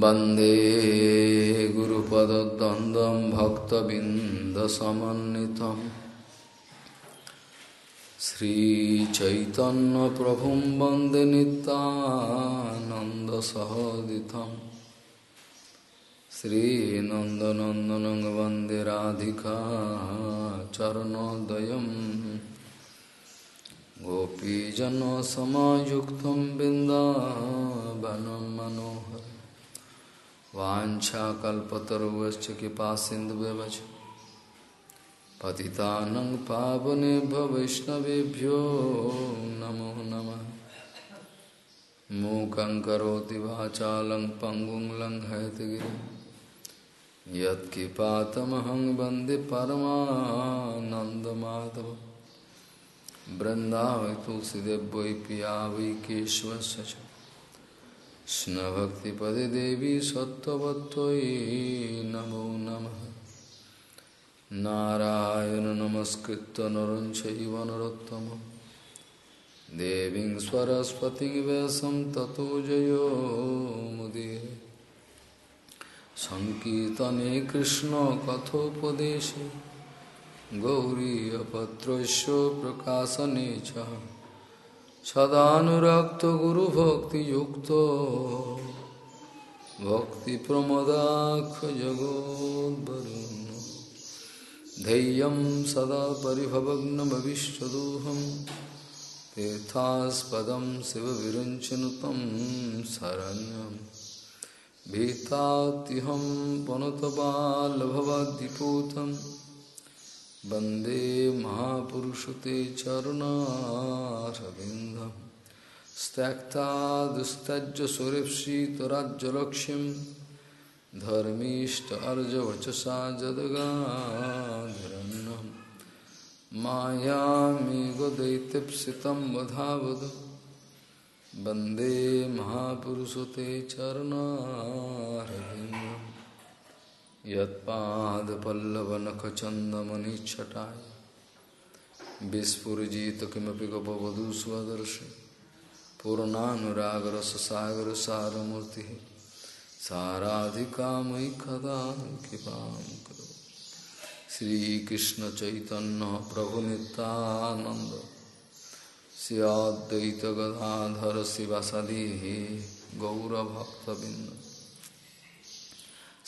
वंदे गुरुपदद्वन्द्वं भक्तबिन्दसमन्वितम्। श्रीचैतन्यप्रभुं वंदे नितानन्दसहोदितम् श्रीनन्दनन्दनं वंदे राधिका चरणोदयम्। गोपीजनसमायुक्तं बिन्दावनं मनोहर वाञ्छाकल्पतरुश्च कृपा सिन्धुव्यवच पतितानं पावने वैष्णवभ्यो नमो नम। मूक करोति वाचालं पङ्गुं लङ्घयतगिरिं यत्किपातमहं वंदे परमानन्दमाधव। बृन्दावै तुलसीदेव वै पिया वै च कृष्णभक्तिपदे देवी सत्त्ववत्त्वयि नमो नमः नारायण नमस्कृत्य नरं चैव नरोत्तमं देवीं सरस्वतीं व्यासं ततो जयो मुदीर सङ्कीर्तने कृष्णकथोपदेशे गौरीयपत्रस्य प्रकाशने च सदानुरक्तगुरुभक्तियुक्तो भक्तिप्रमदाक्षजगोद्वरुन् धैर्यं सदा परिभवग्नभविष्यदोहं तीर्थास्पदं शिवविरञ्चनुतं शरण्यं भीतात्यहं पुनतबालभवाद्दिपूतं वंदे महापुरुषते चरुणारविन्दं त्यक्ता दुस्तज्य सुरेप्सितराज्यलक्ष्यं धर्मीष्ट अर्जवचसा जदगाधरन्नं मायामेघदैत्यप्सितं वधावद। वंदे महापुरुषते चरणारविन्दम्। यत्पादपल्लवनखचन्दमनिच्छटाय। विस्फुरजित किमपि गपवधू स्वदर्शि पूर्णानुरागरससागरसारमूर्तिः साराधिकामयि कदा कृपां करो श्रीकृष्ण चैतन्य प्रभु नित्यानंद सियाद्वैत गदाधर शिवसदी गौरभक्तबिंद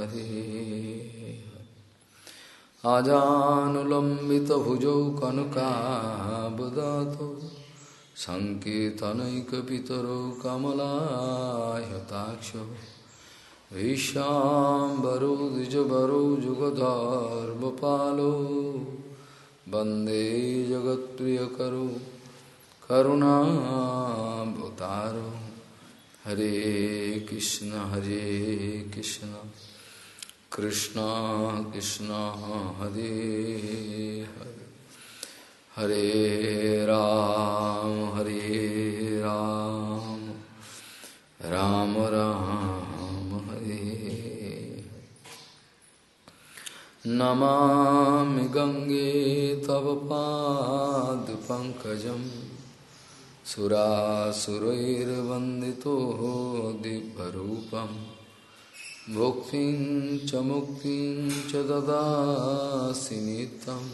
हरे आजानुलम्बितभुजौ कनकाबदातौ सङ्कीर्तनैकपितरौ कमलायताक्षौ विश्वाम्बरौ द्विजबरौ जुगधर्मपालो वंदे जगत्प्रियकरो करुणावतारो हरे कृष्ण हरे कृष्ण। कृष्ण कृष्ण हरे हरे। हरे राम हरे राम। राम राम, हरे नमामि गंगे तव पादपङ्कजम्। सुरासुरैर्वन्दितो दिव्यरूपं भुक्तिं च मुक्तिं च ददासि नित्यं।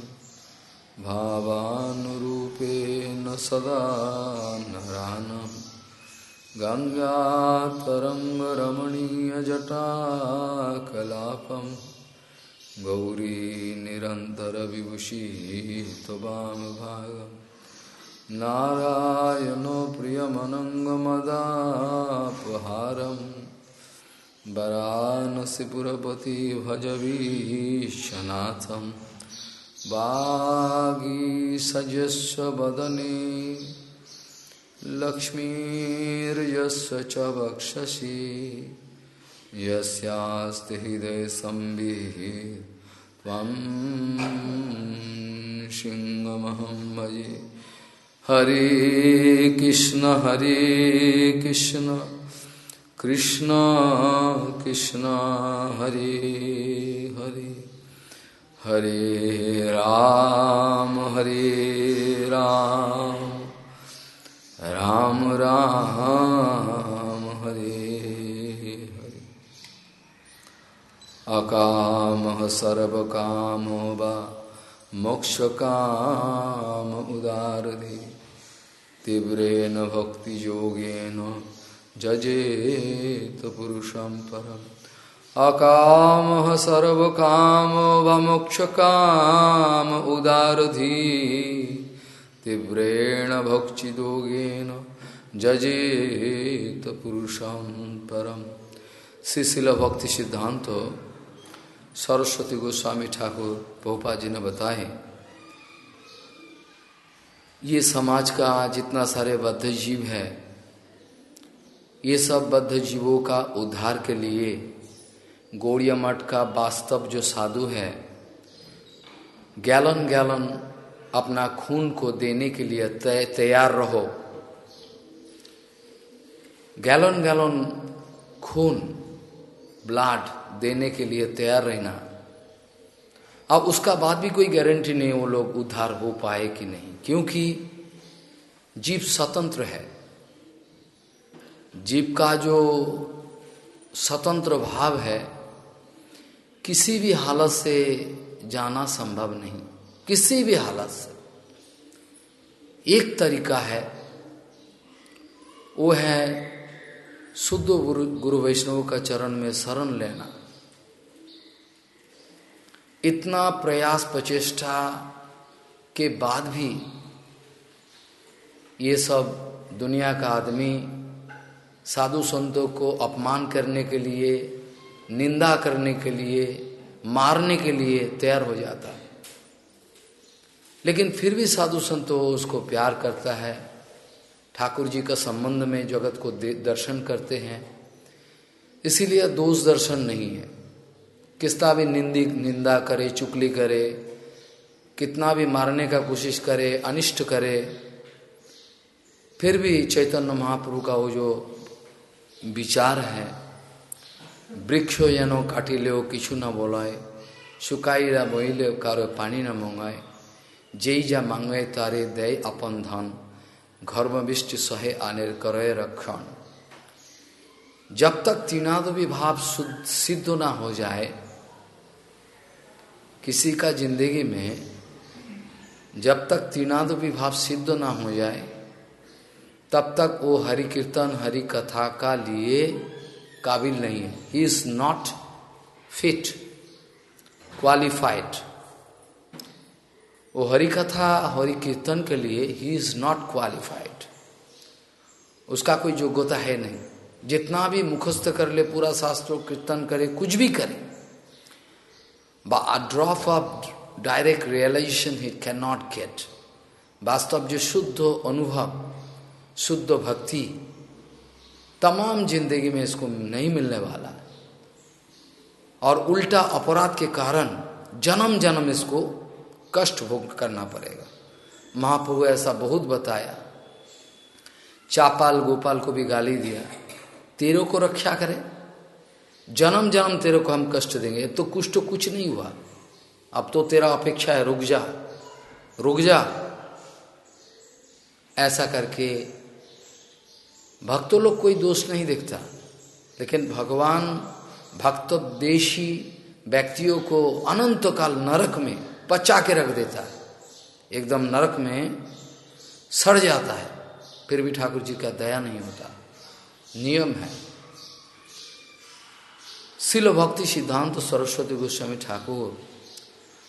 भावानुरूपेण सदा नरानं। गङ्गातरङ्गरमणीयजटाकलापं त्ववामभागम् नारायणो प्रियमनङ्गमदापहारं वरानसिपुरपति भजवीशनाथं वागीसजस्व वदने लक्ष्मीर्यस्य च वक्षसि। यस्यास्ति हृदय संविः। त्वं सिंहमहं भजे। हरे कृष्ण हरे कृष्ण। कृष्ण कृष्ण हरे हरे हरे राम हरे राम राम राम हरे हरे। अकाम सर्वकामो वा मोक्षकाम उदारधि तीव्रेण भक्तियोगेन जजेत पुरुषं परम। अकाम सर्वकाम वमोक्षकाम उदारधी। तीव्रेण भक्तिदोगेन जजेत पुरुषम परम। शिशिल भक्ति सिद्धांत सरस्वती गोस्वामी ठाकुर पोपा जी ने बताए, ये समाज का जितना सारे बद्ध जीव है ये सब बद्ध जीवों का उद्धार के लिए गौड़िया मठ का वास्तव जो साधु है, गैलन गैलन अपना खून को देने के लिए तैयार रहो। गैलन गैलन खून, ब्लड देने के लिए तैयार रहना। अब उसका बाद भी कोई गारंटी नहीं वो लोग उद्धार हो पाए कि नहीं, क्योंकि जीव स्वतंत्र है। जीव का जो स्वतंत्र भाव है, किसी भी हालत से जाना संभव नहीं। किसी भी हालत से। एक तरीका है, वो है शुद्ध गुरु वैष्णव का चरण में शरण लेना। इतना प्रयास प्रचेष्टा के बाद भी ये सब दुनिया का आदमी साधु संतों को अपमान करने के लिए, निंदा करने के लिए, मारने के लिए तैयार हो जाता है। लेकिन फिर भी साधु संतो उसको प्यार करता है। ठाकुर जी का संबंध में जगत को दर्शन करते हैं। इसीलिए दोष दर्शन नहीं है। किसना भी निंदी, निंदा करे चुकली करे, कितना भी मारने का कोशिश करे, अनिष्ट करे, फिर भी चैतन्य महाप्रभु का वो जो विचार है বৃক্ষ যেন কাটিলেও কিছু না বলায় শুকাইরা বইলেও কারো পানি না মঙ্গায় যেই যা মাঙ্গে তারে দেয় আপন ধন ঘর্মবিষ্টি सहे आने करे रक्षण जब तक तीनाद विभाव सिद्ध ना हो जाए किसी का जिंदगी में जब तक तीनाद विभाव सिद्ध ना हो जाए तब तक वो हरि कीर्तन हरि कथा का लिए काबिल नहीं है। He is not fit qualified वो हरि कथा हरि कीर्तन के लिए ही इज़ नॉट क्वालिफाइड उसका कोई योग्यता है नहीं। जितना भी मुखस्त कर ले, पूरा शास्त्र कीर्तन करे, कुछ भी करे drop of direct realization he can not get वास्तव जो शुद्ध अनुभव शुद्ध भक्ति तमाम ज़िंदगी में इसको नहीं मिलने वाला और उल्टा अपराध के कारण जन्म जन्म इसको कष्ट भोग करना पड़ेगा। महाप्रभु ऐसा बहुत बताया। चापाल गोपाल को भी गाली दिया, तेरे को रक्षा करे। जन्म जन्म तेरे को हम कष्ट देंगे। तो कुछ तो कुछ नहीं हुआ। अब तो तेरा अपेक्षा है, रुक जा रुक जा। ऐसा करके भक्तों लोग कोई दोष नहीं देखता। लेकिन भगवान भक्त देशी व्यक्तियों को अनंत काल नरक में पचा के रख देता है। एकदम नरक में सड़ जाता है। फिर भी ठाकुर जी का दया नहीं होता। नियम है। शिल भक्ति सिद्धांत तो सरस्वती गोस्वामी ठाकुर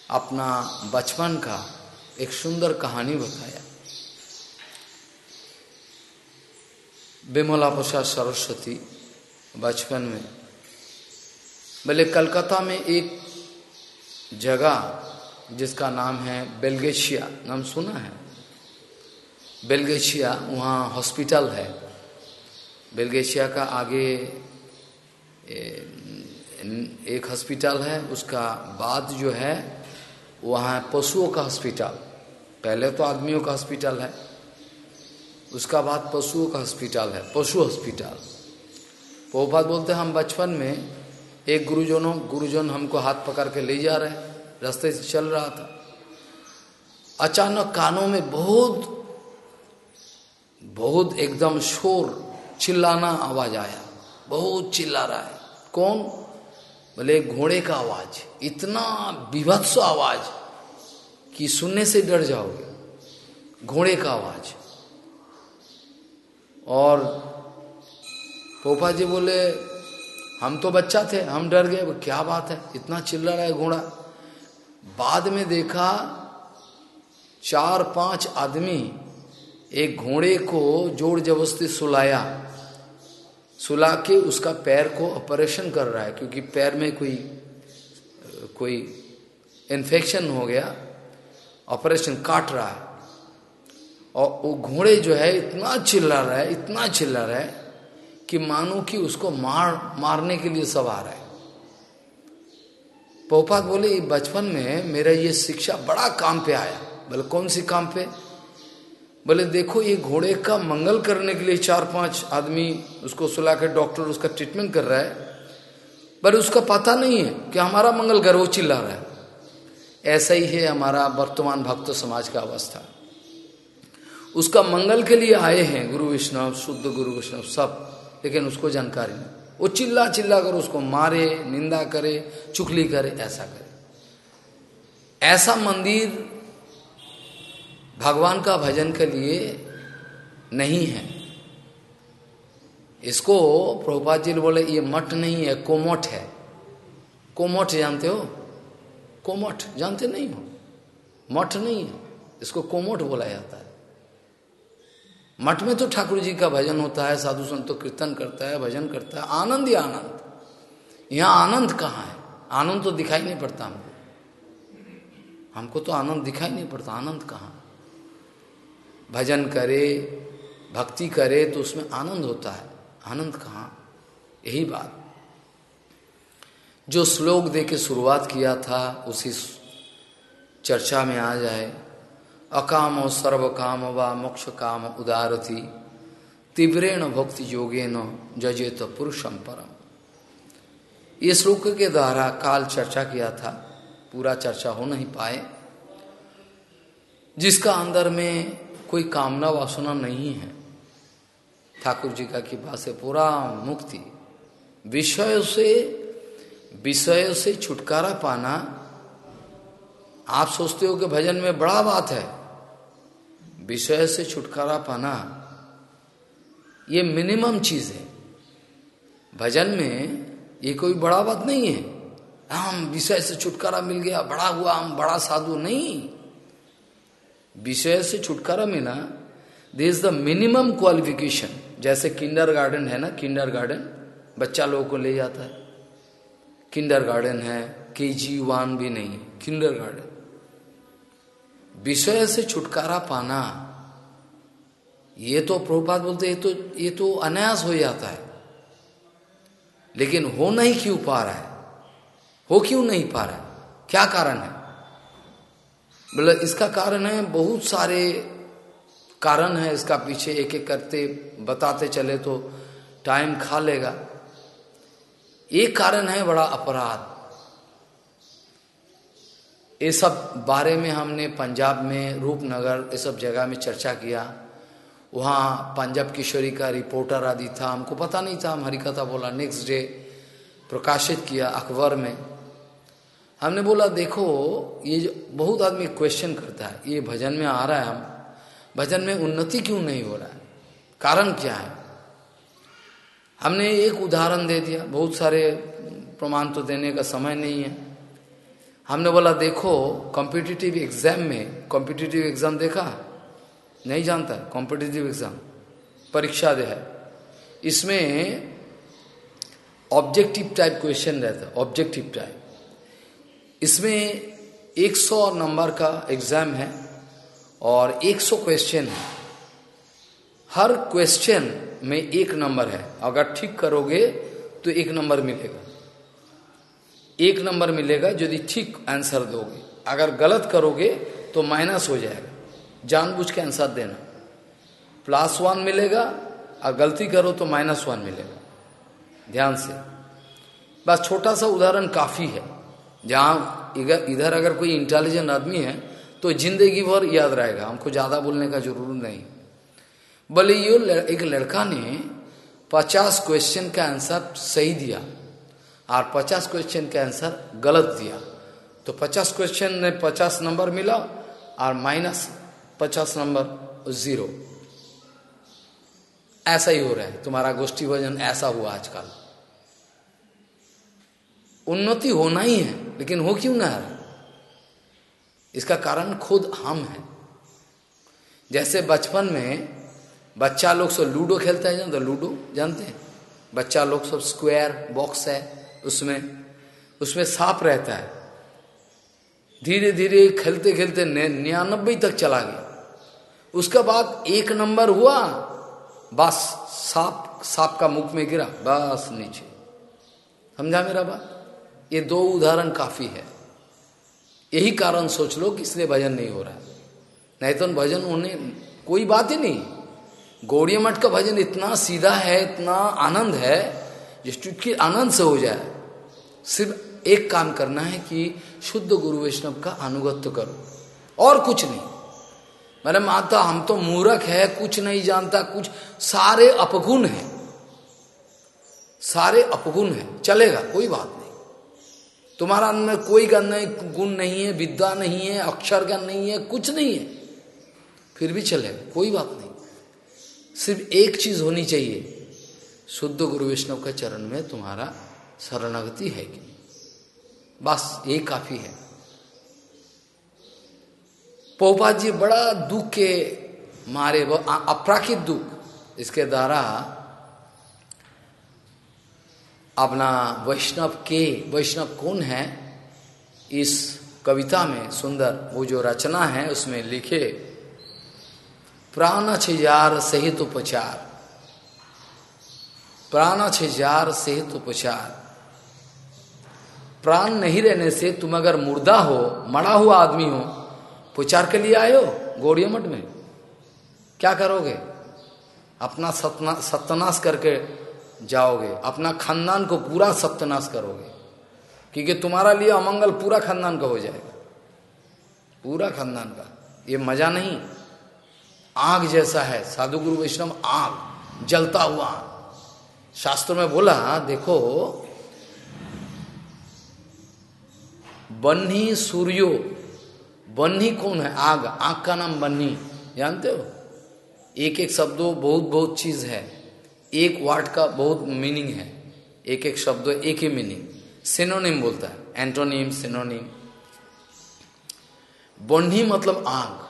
अपना बचपन का एक सुंदर कहानी बताया। विमला प्रसाद सरस्वती, बचपन में। बोले कलकत्ता में एक जगह जिसका नाम है बेलगेशिया, नाम सुना है? बेलगेशिया वहाँ हॉस्पिटल है। बेलगेशिया का आगे एक हॉस्पिटल है, उसका बाद जो है, वहाँ पशुओं का हॉस्पिटल। पहले तो आदमियों का हॉस्पिटल है। उसका बाद पशुओं का हॉस्पिटल है, पशु हॉस्पिटल पोपात बोलते हैं, हम बचपन में एक गुरुजनों, गुरुजन हमको हाथ पकड़ के ले जा रहे रास्ते से चल रहा था। अचानक कानों में बहुत बहुत एकदम शोर, चिल्लाना आवाज़ आया। बहुत चिल्ला रहा है। कौन? बोले घोड़े का आवाज़, इतना विभत्स आवाज़ कि सुनने से डर जाओगे। घोड़े का आवाज़। और पोपा जी बोले, हम तो बच्चा थे, हम डर गए क्या बात है, इतना चिल्ला रहा है घोड़ा। बाद में देखा चार पाँच आदमी एक घोड़े को ज़ोर जबरस्ती सुलाया। सुला के उसका पैर को ऑपरेशन कर रहा है, क्योंकि पैर में कोई कोई इन्फेक्शन हो गया, ऑपरेशन काट रहा है। और वो घोड़े जो है, इतना चिल्ला रहा है, इतना चिल्ला रहा है कि मानो कि उसको मार, मारने के लिए सवार है। पोपात बोले बचपन में मेरा ये शिक्षा बड़ा काम पे आया। बोले, कौन सी काम पे? बोले, देखो, ये घोड़े का मंगल करने के लिए चार पाँच आदमी उसको सुला कर डॉक्टर उसका ट्रीटमेंट कर रहा है। पर उसका पता नहीं है कि हमारा मंगल कर वो चिल्ला रहा है। ऐसा ही है हमारा वर्तमान भक्त समाज का अवस्था। उसका मंगल के लिए आए हैं, गुरु विष्णव शुद्ध गुरु विष्णव सब। लेकिन उसको जानकारी नहीं। वो चिल्ला चिल्ला कर उसको मारे, निंदा करे चुकली करे, ऐसा करे। ऐसा मंदिर भगवान का भजन के लिए नहीं है। इसको प्रभुपाद जी बोले, ये मठ नहीं है, कोमठ है। कोमठ जानते हो? कोमठ, जानते नहीं हो? मठ नहीं है। इसको कोमठ बोला जाता है। मठ में तो ठाकुर जी का भजन होता है, साधु संतो कीर्तन करता है, भजन करता है, आनंद ही आनंद। यहाँ आनंद कहाँ है? आनंद तो दिखाई नहीं पड़ता हमको। हमको तो आनंद दिखाई नहीं पड़ता, आनंद कहाँ? भजन करे, भक्ति करे तो उसमें आनंद होता है। आनंद कहाँ? यही बात। जो श्लोक दे के शुरुआत किया था, उसी चर्चा में आ जाए। अकाम सर्व काम व मोक्ष काम उदारथी तीव्रेण भक्ति योगेन जजे तो पुरुषम परम। ये श्लोक के द्वारा काल चर्चा किया था, पूरा चर्चा हो नहीं पाए। जिसका अंदर में कोई कामना वासना नहीं है। ठाकुर जी का कृपा से पूरा मुक्ति। विषय से विषय से छुटकारा पाना, आप सोचते हो कि भजन में बड़ा बात है। विषय से छुटकारा पाना, ये मिनिमम चीज़ है। भजन में ये कोई बड़ा बात नहीं है। हम विषय से छुटकारा मिल गया, बड़ा हुआ, हम बड़ा साधु नहीं। विषय से छुटकारा मिला this is the minimum qualification जैसे किंडर गार्डन है ना किंडर गार्डन बच्चा लोगों को ले जाता है। किंडर गार्डन है के जी वन भी नहीं किंडर गार्डन विषय से छुटकारा पाना, ये तो प्रभुपात बोलते ये तो ये तो अनायास हो जाता है। लेकिन हो नहीं क्यों पा रहा है? हो क्यों नहीं पा रहा है? क्या कारण है? बोले, इसका कारण है, बहुत सारे कारण है, इसका पीछे एक एक करते, बताते चले तो टाइम खा लेगा। एक कारण है बड़ा अपराध। ये सब बारे में हमने पंजाब में, रूपनगर, ये सब जगह में चर्चा किया। वहाँ पंजाब किशोरी का रिपोर्टर आदि था। हमको पता नहीं था, हम हरिकथा बोला। नेक्स्ट डे प्रकाशित किया अखबार में। हमने बोला, देखो, ये जो बहुत आदमी क्वेश्चन करता है, ये भजन में आ रहा है हम। भजन में उन्नति क्यों नहीं हो रहा है? कारण क्या है? हमने एक उदाहरण दे दिया। बहुत सारे प्रमाण तो देने का समय नहीं है। हमने बोला, देखो कॉम्पिटिटिव एग्ज़ाम में कॉम्पिटिटिव एग्ज़ाम देखा? नहीं जानता कॉम्पिटिटिव एग्ज़ाम परीक्षा दे है। इसमें ऑब्जेक्टिव टाइप क्वेश्चन रहता है ऑब्जेक्टिव टाइप इसमें 100 नंबर का एग्ज़ाम है और 100 क्वेश्चन है। हर क्वेश्चन में एक नंबर है। अगर ठीक करोगे तो एक नंबर मिलेगा। एक नंबर मिलेगा यदि ठीक आंसर दोगे। अगर गलत करोगे तो माइनस हो जाएगा। जानबूझ के आंसर देना। प्लस वन मिलेगा, और गलती करो तो माइनस वन मिलेगा। ध्यान से। बस छोटा सा उदाहरण काफ़ी है। जहाँ इधर इधर अगर कोई इंटेलिजेंट आदमी है तो ज़िंदगी भर याद रहेगा। हमको ज़्यादा बोलने का ज़रूर नहीं। बोले, ये एक लड़का ने पचास क्वेश्चन का आंसर सही दिया। और पचास क्वेश्चन का आंसर गलत दिया। तो पचास क्वेश्चन ने पचास नंबर मिला और माइनस पचास नंबर ज़ीरो ऐसा ही हो रहा है। तुम्हारा गोष्ठी भजन ऐसा हुआ आजकल। उन्नति होना ही है, लेकिन हो क्यों ना? इसका कारण खुद हम हैं। जैसे बचपन में बच्चा लोग सब लूडो खेलते हैं, जानते लूडो, जानते हैं? बच्चा लोग सब स्क्वायर बॉक्स है। उसमें उसमें सांप रहता है। धीरे धीरे खेलते खेलते निन्यानबे तक चला गया। उसके बाद एक नंबर हुआ, बस सांप सांप का मुख में गिरा, बस नीचे। समझा मेरा बात? ये दो उदाहरण काफ़ी है। यही कारण सोच लो कि इसलिए भजन नहीं हो रहा नहीं तो भजन होने, कोई बात ही नहीं। गौड़ी मठ का भजन इतना सीधा है, इतना आनंद है जिस चुटकी आनंद से हो जाए। सिर्फ़ एक काम करना है कि शुद्ध गुरु वैष्णव का अनुगत्य करो। और कुछ नहीं। मैंने माता हम तो मूर्ख है, कुछ नहीं जानता, कुछ सारे अपगुण है। सारे अपगुण है। चलेगा, कोई बात नहीं। तुम्हारा अंदर कोई गण नहीं, गुण नहीं है, विद्या नहीं है, अक्षर ज्ञान नहीं है, कुछ नहीं है। फिर भी चलेगा, कोई बात नहीं। सिर्फ़ एक चीज़ होनी चाहिए। शुद्ध गुरु वैष्णव के चरण में तुम्हारा शरणागति है कि बस ये काफ़ी है। पोपा जी बड़ा दुख के मारे, वो अपराकित दुख। इसके द्वारा अपना वैष्णव के, वैष्णव कौन है? इस कविता में सुंदर वो जो रचना है, उसमें लिखे, प्राण छिजार सहित उपचार। प्राण छिजार सहित उपचार प्राण नहीं रहने से तुम अगर मुर्दा हो, मरा हुआ आदमी हो प्रचार के लिए आयो गौड़िया मठ में? क्या करोगे? अपना सतना, सत्यनाश करके जाओगे, अपना खानदान को पूरा सत्यनाश करोगे, क्योंकि तुम्हारा लिए अमंगल पूरा खानदान का हो जाएगा। पूरा खानदान का। ये मज़ा नहीं। आग जैसा है, साधु गुरु वैष्णव आग, जलता हुआ शास्त्र में बोला, देखो, बन्ही सूर्यो, बन्ही कौन है? आग आग का नाम बन्ही, जानते हो? एक एक शब्दों बहुत बहुत चीज़ है। एक वर्ड का बहुत मीनिंग है। एक एक शब्द एक ही मीनिंग सिनोनिम बोलता है। एंटोनिम सिनोनिम बन्ही मतलब आग।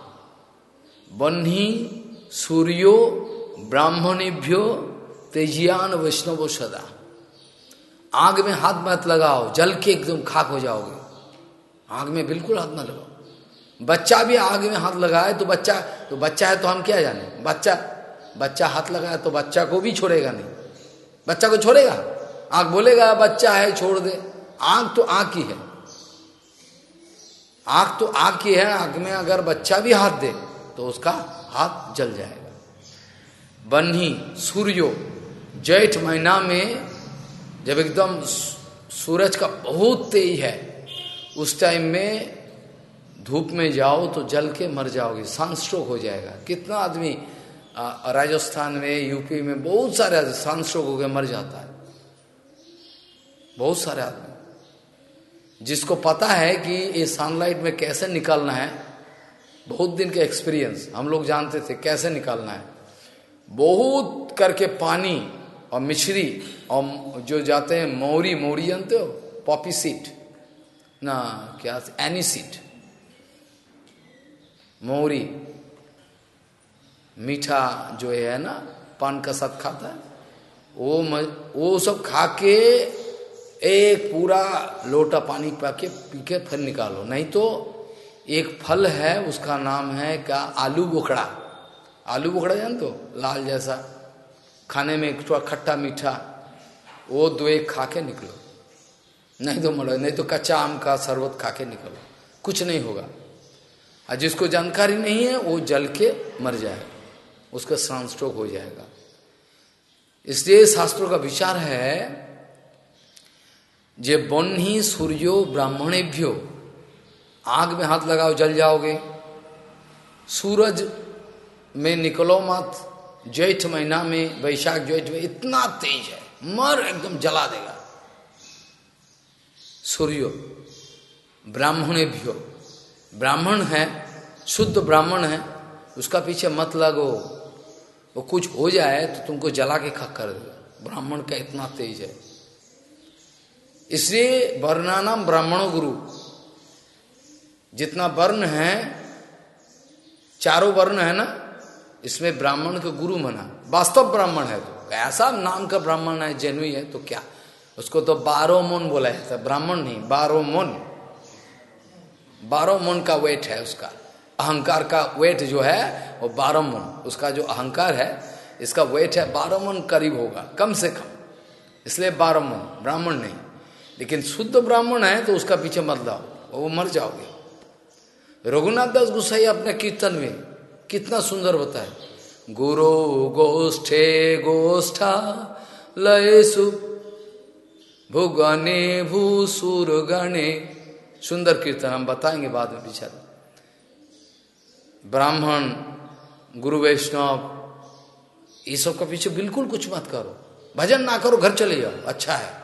बन्ही सूर्यो, ब्राह्मणेभ्यो तेजियान वैष्णव सदा। आग में हाथ मत लगाओ, जल के एकदम खाक हो जाओगे। आग में बिल्कुल हाथ ना लगाओ। बच्चा भी आग में हाथ लगाए तो बच्चा तो बच्चा है तो हम क्या जाने? बच्चा बच्चा हाथ लगाए तो बच्चा को भी छोड़ेगा नहीं। बच्चा को छोड़ेगा? आग बोलेगा, बच्चा है, छोड़ दे। आग तो आग की है। आग तो आग की है। आग में अगर बच्चा भी हाथ दे तो उसका हाथ जल जाएगा। बन्ही सूर्यो जेठ महीना में जब एकदम सूरज का बहुत तेज है, उस टाइम में धूप में जाओ तो जल के मर जाओगे सनस्ट्रोक हो जाएगा। कितना आदमी राजस्थान में यूपी में बहुत सारे सनस्ट्रोक हो गए मर जाता है। बहुत सारे आदमी। जिसको पता है कि ये सनलाइट में कैसे निकालना है, बहुत दिन का एक्सपीरियंस हम लोग जानते थे कैसे निकालना है। बहुत करके पानी और मिश्री, और जो जाते हैं, मौरी मौरी जानते हो? Poppy seed. ना, क्या एनी सीट। मौरी। मीठा जो है ना, पान का साथ खाता है, वो वो सब खा के एक पूरा लोटा पानी पा के पी के फिर निकालो। नहीं तो एक फल है, उसका नाम है क्या? आलू बोखड़ा आलू बोखड़ा जान तो लाल जैसा। खाने में थोड़ा खट्टा मीठा, वो दो एक खा के निकलो। नहीं तो मरो नहीं तो कच्चा आम का शरबत खा के निकलो। कुछ नहीं होगा। और जिसको जानकारी नहीं है, वो जल के मर जाए। उसका स्ट्रोक हो जाएगा। इसलिए शास्त्रों का विचार है, जे बन ही सूर्यो ब्राह्मणेभ्यो, आग में हाथ लगाओ, जल जाओगे। सूरज में निकलो मत। ज्येष्ठ महीना में, वैशाख ज्येष्ठ में इतना तेज है। मर एकदम जला देगा। सूर्य सूर्यो ब्राह्मणेभ्यो ब्राह्मण है, शुद्ध ब्राह्मण है, उसका पीछे मत लगो। वो कुछ हो जाए तो तुमको जला के खक कर देगा ब्राह्मण का इतना तेज है। इसलिए वर्णानाम ब्राह्मणों गुरु। जितना वर्ण है, चारों वर्ण है ना इसमें ब्राह्मण का गुरु मना। वास्तव ब्राह्मण है तो। ऐसा नाम का ब्राह्मण है जेनुई है तो क्या? उसको तो बारो मोन बोला है। ब्राह्मण नहीं बारो मोन बारह मन का वेट है उसका। अहंकार का वेट जो है, वो बारह मन उसका जो अहंकार है, इसका वेट है बारह मन करीब होगा, कम से कम। इसलिए बारह मन ब्राह्मण नहीं। लेकिन शुद्ध ब्राह्मण है तो उसका पीछे मत लाओ, वो मर जाओगे। रघुनाथ दास गुसाई अपने कीर्तन में कितना सुंदर होता है। गुरु गोष्ठे गोष्ठा लय सु भुगने भूसुर गणे सुंदर कीर्तन, हम बताएँगे बाद में विचार ब्राह्मण, गुरु वैष्णव, ये सब का पीछे बिल्कुल कुछ मत करो। भजन ना करो, घर चले जाओ। अच्छा है।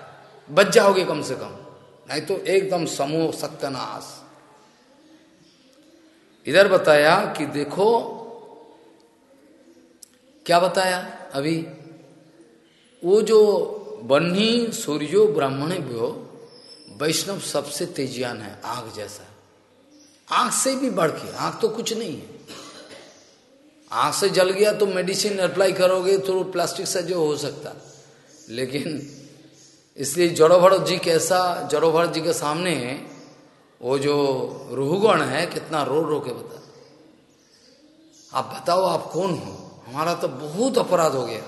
बच जाओगे कम से कम। नहीं तो एकदम समूह सत्यनाश। इधर बताया कि देखो क्या बताया? अभी। वो जो बन्ही सूर्यो ब्राह्मण भी वैष्णव सबसे तेजियान है, आग जैसा। आग से भी बढ़ के, आग तो कुछ नहीं है। आग से जल गया तो मेडिसिन अप्लाई करोगे तो प्लास्टिक से जो हो सकता। लेकिन इसलिए जड़ो भरत जी कैसा जड़ो भरत जी के सामने वो जो रूहगण है, कितना रो रो के बता। आप बताओ, आप कौन हो? हमारा तो बहुत अपराध हो गया।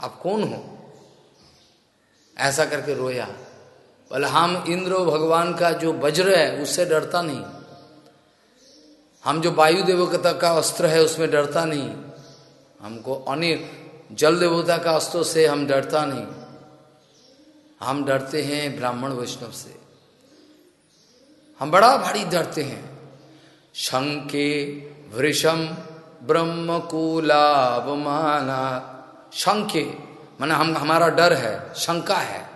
आप कौन हो? ऐसा करके रोया। बोले, हम इंद्र भगवान का जो वज्र है, उससे डरता नहीं। हम जो वायु देवता का अस्त्र है, उसमें डरता नहीं। हमको अनिल जल देवता का अस्त्र से हम डरता नहीं। हम डरते हैं ब्राह्मण वैष्णव से। हम बड़ा भारी डरते हैं। शंके, वृषम ब्रह्म कुलावमाना शंके, माने हम, हमारा डर है, शंका है,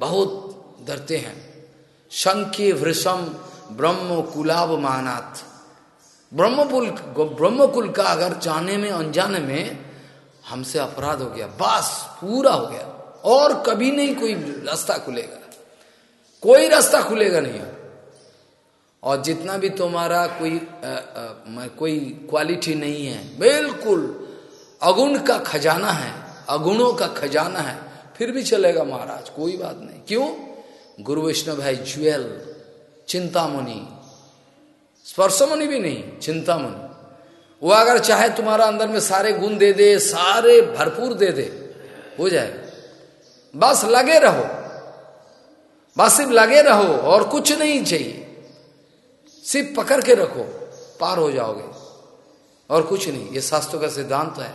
बहुत डरते हैं। शंख्य वृषम ब्रह्म कुलाब मानात ब्रह्मकुल ब्रह्मकुल का अगर जाने में, अनजाने में हमसे अपराध हो गया, बस पूरा हो गया, और कभी नहीं कोई रास्ता खुलेगा। कोई रास्ता खुलेगा नहीं। और जितना भी तुम्हारा कोई आ, आ, कोई क्वालिटी नहीं है बिल्कुल अगुण का खजाना है अगुणों का खजाना है फिर भी चलेगा महाराज कोई बात नहीं। क्यों? गुरु वैष्णव है ज्वेल चिंतामणि। स्पर्शमणि भी नहीं चिंतामणि। वो अगर चाहे तुम्हारा अंदर में सारे गुण दे दे सारे भरपूर दे दे हो जाए। बस लगे रहो। बस सिर्फ़ लगे रहो और कुछ नहीं चाहिए। सिर्फ़ पकड़ के रखो पार हो जाओगे। और कुछ नहीं ये शास्त्रों का सिद्धांत है।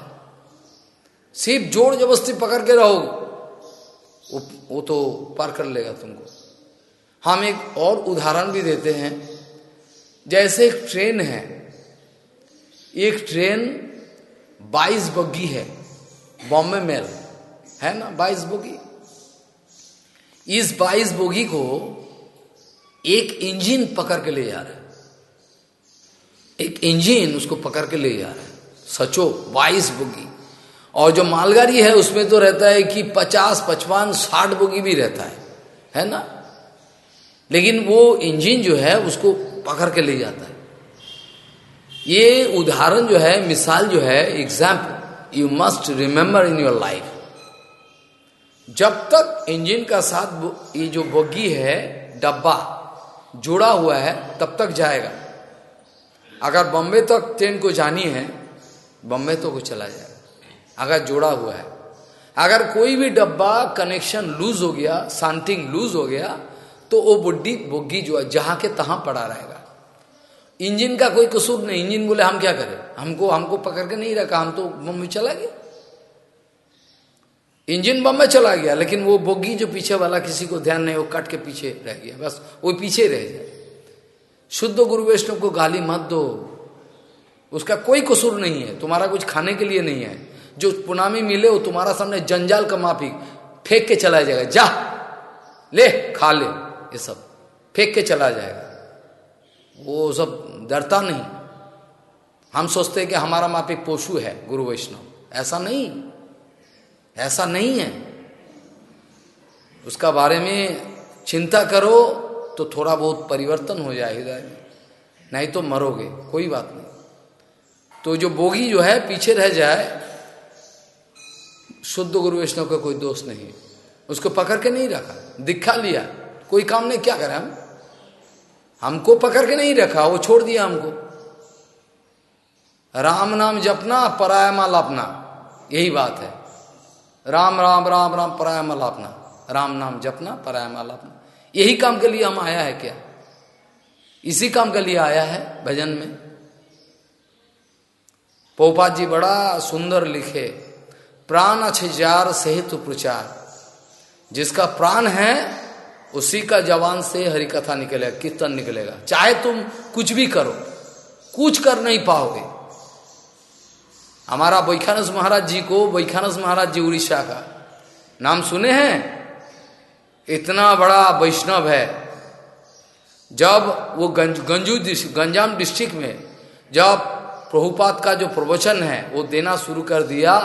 सिर्फ़ ज़ोर जबरस्ती पकड़ के रहो वो, वो तो पार कर लेगा तुमको। हम एक और उदाहरण भी देते हैं। जैसे एक ट्रेन है एक ट्रेन 22 बग्गी है बॉम्बे मेल है ना 22 बोगी इस 22 बोगी को एक इंजन पकड़ के ले जा रहा है। एक इंजन उसको पकड़ के ले जा रहा है। सचो 22 बोगी। और जो मालगाड़ी है उसमें तो रहता है कि 50, पचपन साठ बोगी भी रहता है। है ना? लेकिन वो इंजन जो है उसको पकड़ के ले जाता है। ये उदाहरण जो है मिसाल जो है example you must remember in your life जब तक इंजन का साथ ये जो बोगी है डब्बा जुड़ा हुआ है, तब तक जाएगा। अगर बम्बे तक ट्रेन को जानी है, बम्बे तो को चला जाएगा, अगर जुड़ा हुआ है। अगर कोई भी डब्बा कनेक्शन लूज हो गया सांटिंग लूज हो गया तो वो बुढ़ी बोगी जो है, जहाँ के तहां पड़ा रहेगा। इंजन का कोई कसूर नहीं, इंजन बोले, हम क्या करें? हमको हमको पकड़ के नहीं रखा, हम तो बम में चला गया। इंजन बम में चला गया, लेकिन वो बोगी जो पीछे वाला किसी को ध्यान नहीं, वो कट के पीछे रह गया, बस वो पीछे रह जाए शुद्ध गुरु वैष्णव को गाली मत दो। उसका कोई कसूर नहीं है, तुम्हारा कुछ खाने के लिए नहीं है। जो पुनामी मिले, वो तुम्हारा सामने जंजाल का माफ़ी फेंक के चला जाएगा। जा, ले, खा ले, ये सब फेंक के चला जाएगा। वो सब डरता नहीं। हम सोचते हैं कि हमारा मापिक पोशु है, गुरु वैष्णव। ऐसा नहीं। ऐसा नहीं है। उसका बारे में चिंता करो तो थोड़ा बहुत परिवर्तन हो जाए हृदय नहीं तो मरोगे, कोई बात नहीं। तो जो बोगी जो है, पीछे रह जाए, शुद्ध गुरु वैष्णव का कोई दोष नहीं। उसको पकड़ के नहीं रखा, दिखा लिया, कोई काम नहीं, क्या करें हम? हमको पकड़ के नहीं रखा, वो छोड़ दिया हमको। राम नाम जपना पराया माल अपना, यही बात है। राम राम राम राम पराया माल अपना। राम नाम जपना पराया माल अपना। यही काम के लिए हम आया है क्या? इसी काम के लिए आया है भजन में। पोपा जी बड़ा सुंदर लिखे। प्राण अछजार से तो प्रचार। जिसका प्राण है, उसी का जवान से हरि कथा निकलेगा, कीर्तन निकलेगा। चाहे तुम कुछ भी करो, कुछ कर नहीं पाओगे। हमारा बैखानस महाराज जी को बैखानस महाराज जी उड़ीसा का। नाम सुने हैं? इतना बड़ा वैष्णव है। जब वो गंज, गंजू गंजाम डिस्ट्रिक्ट में जब प्रभुपात का जो प्रवचन है, वो देना शुरू कर दिया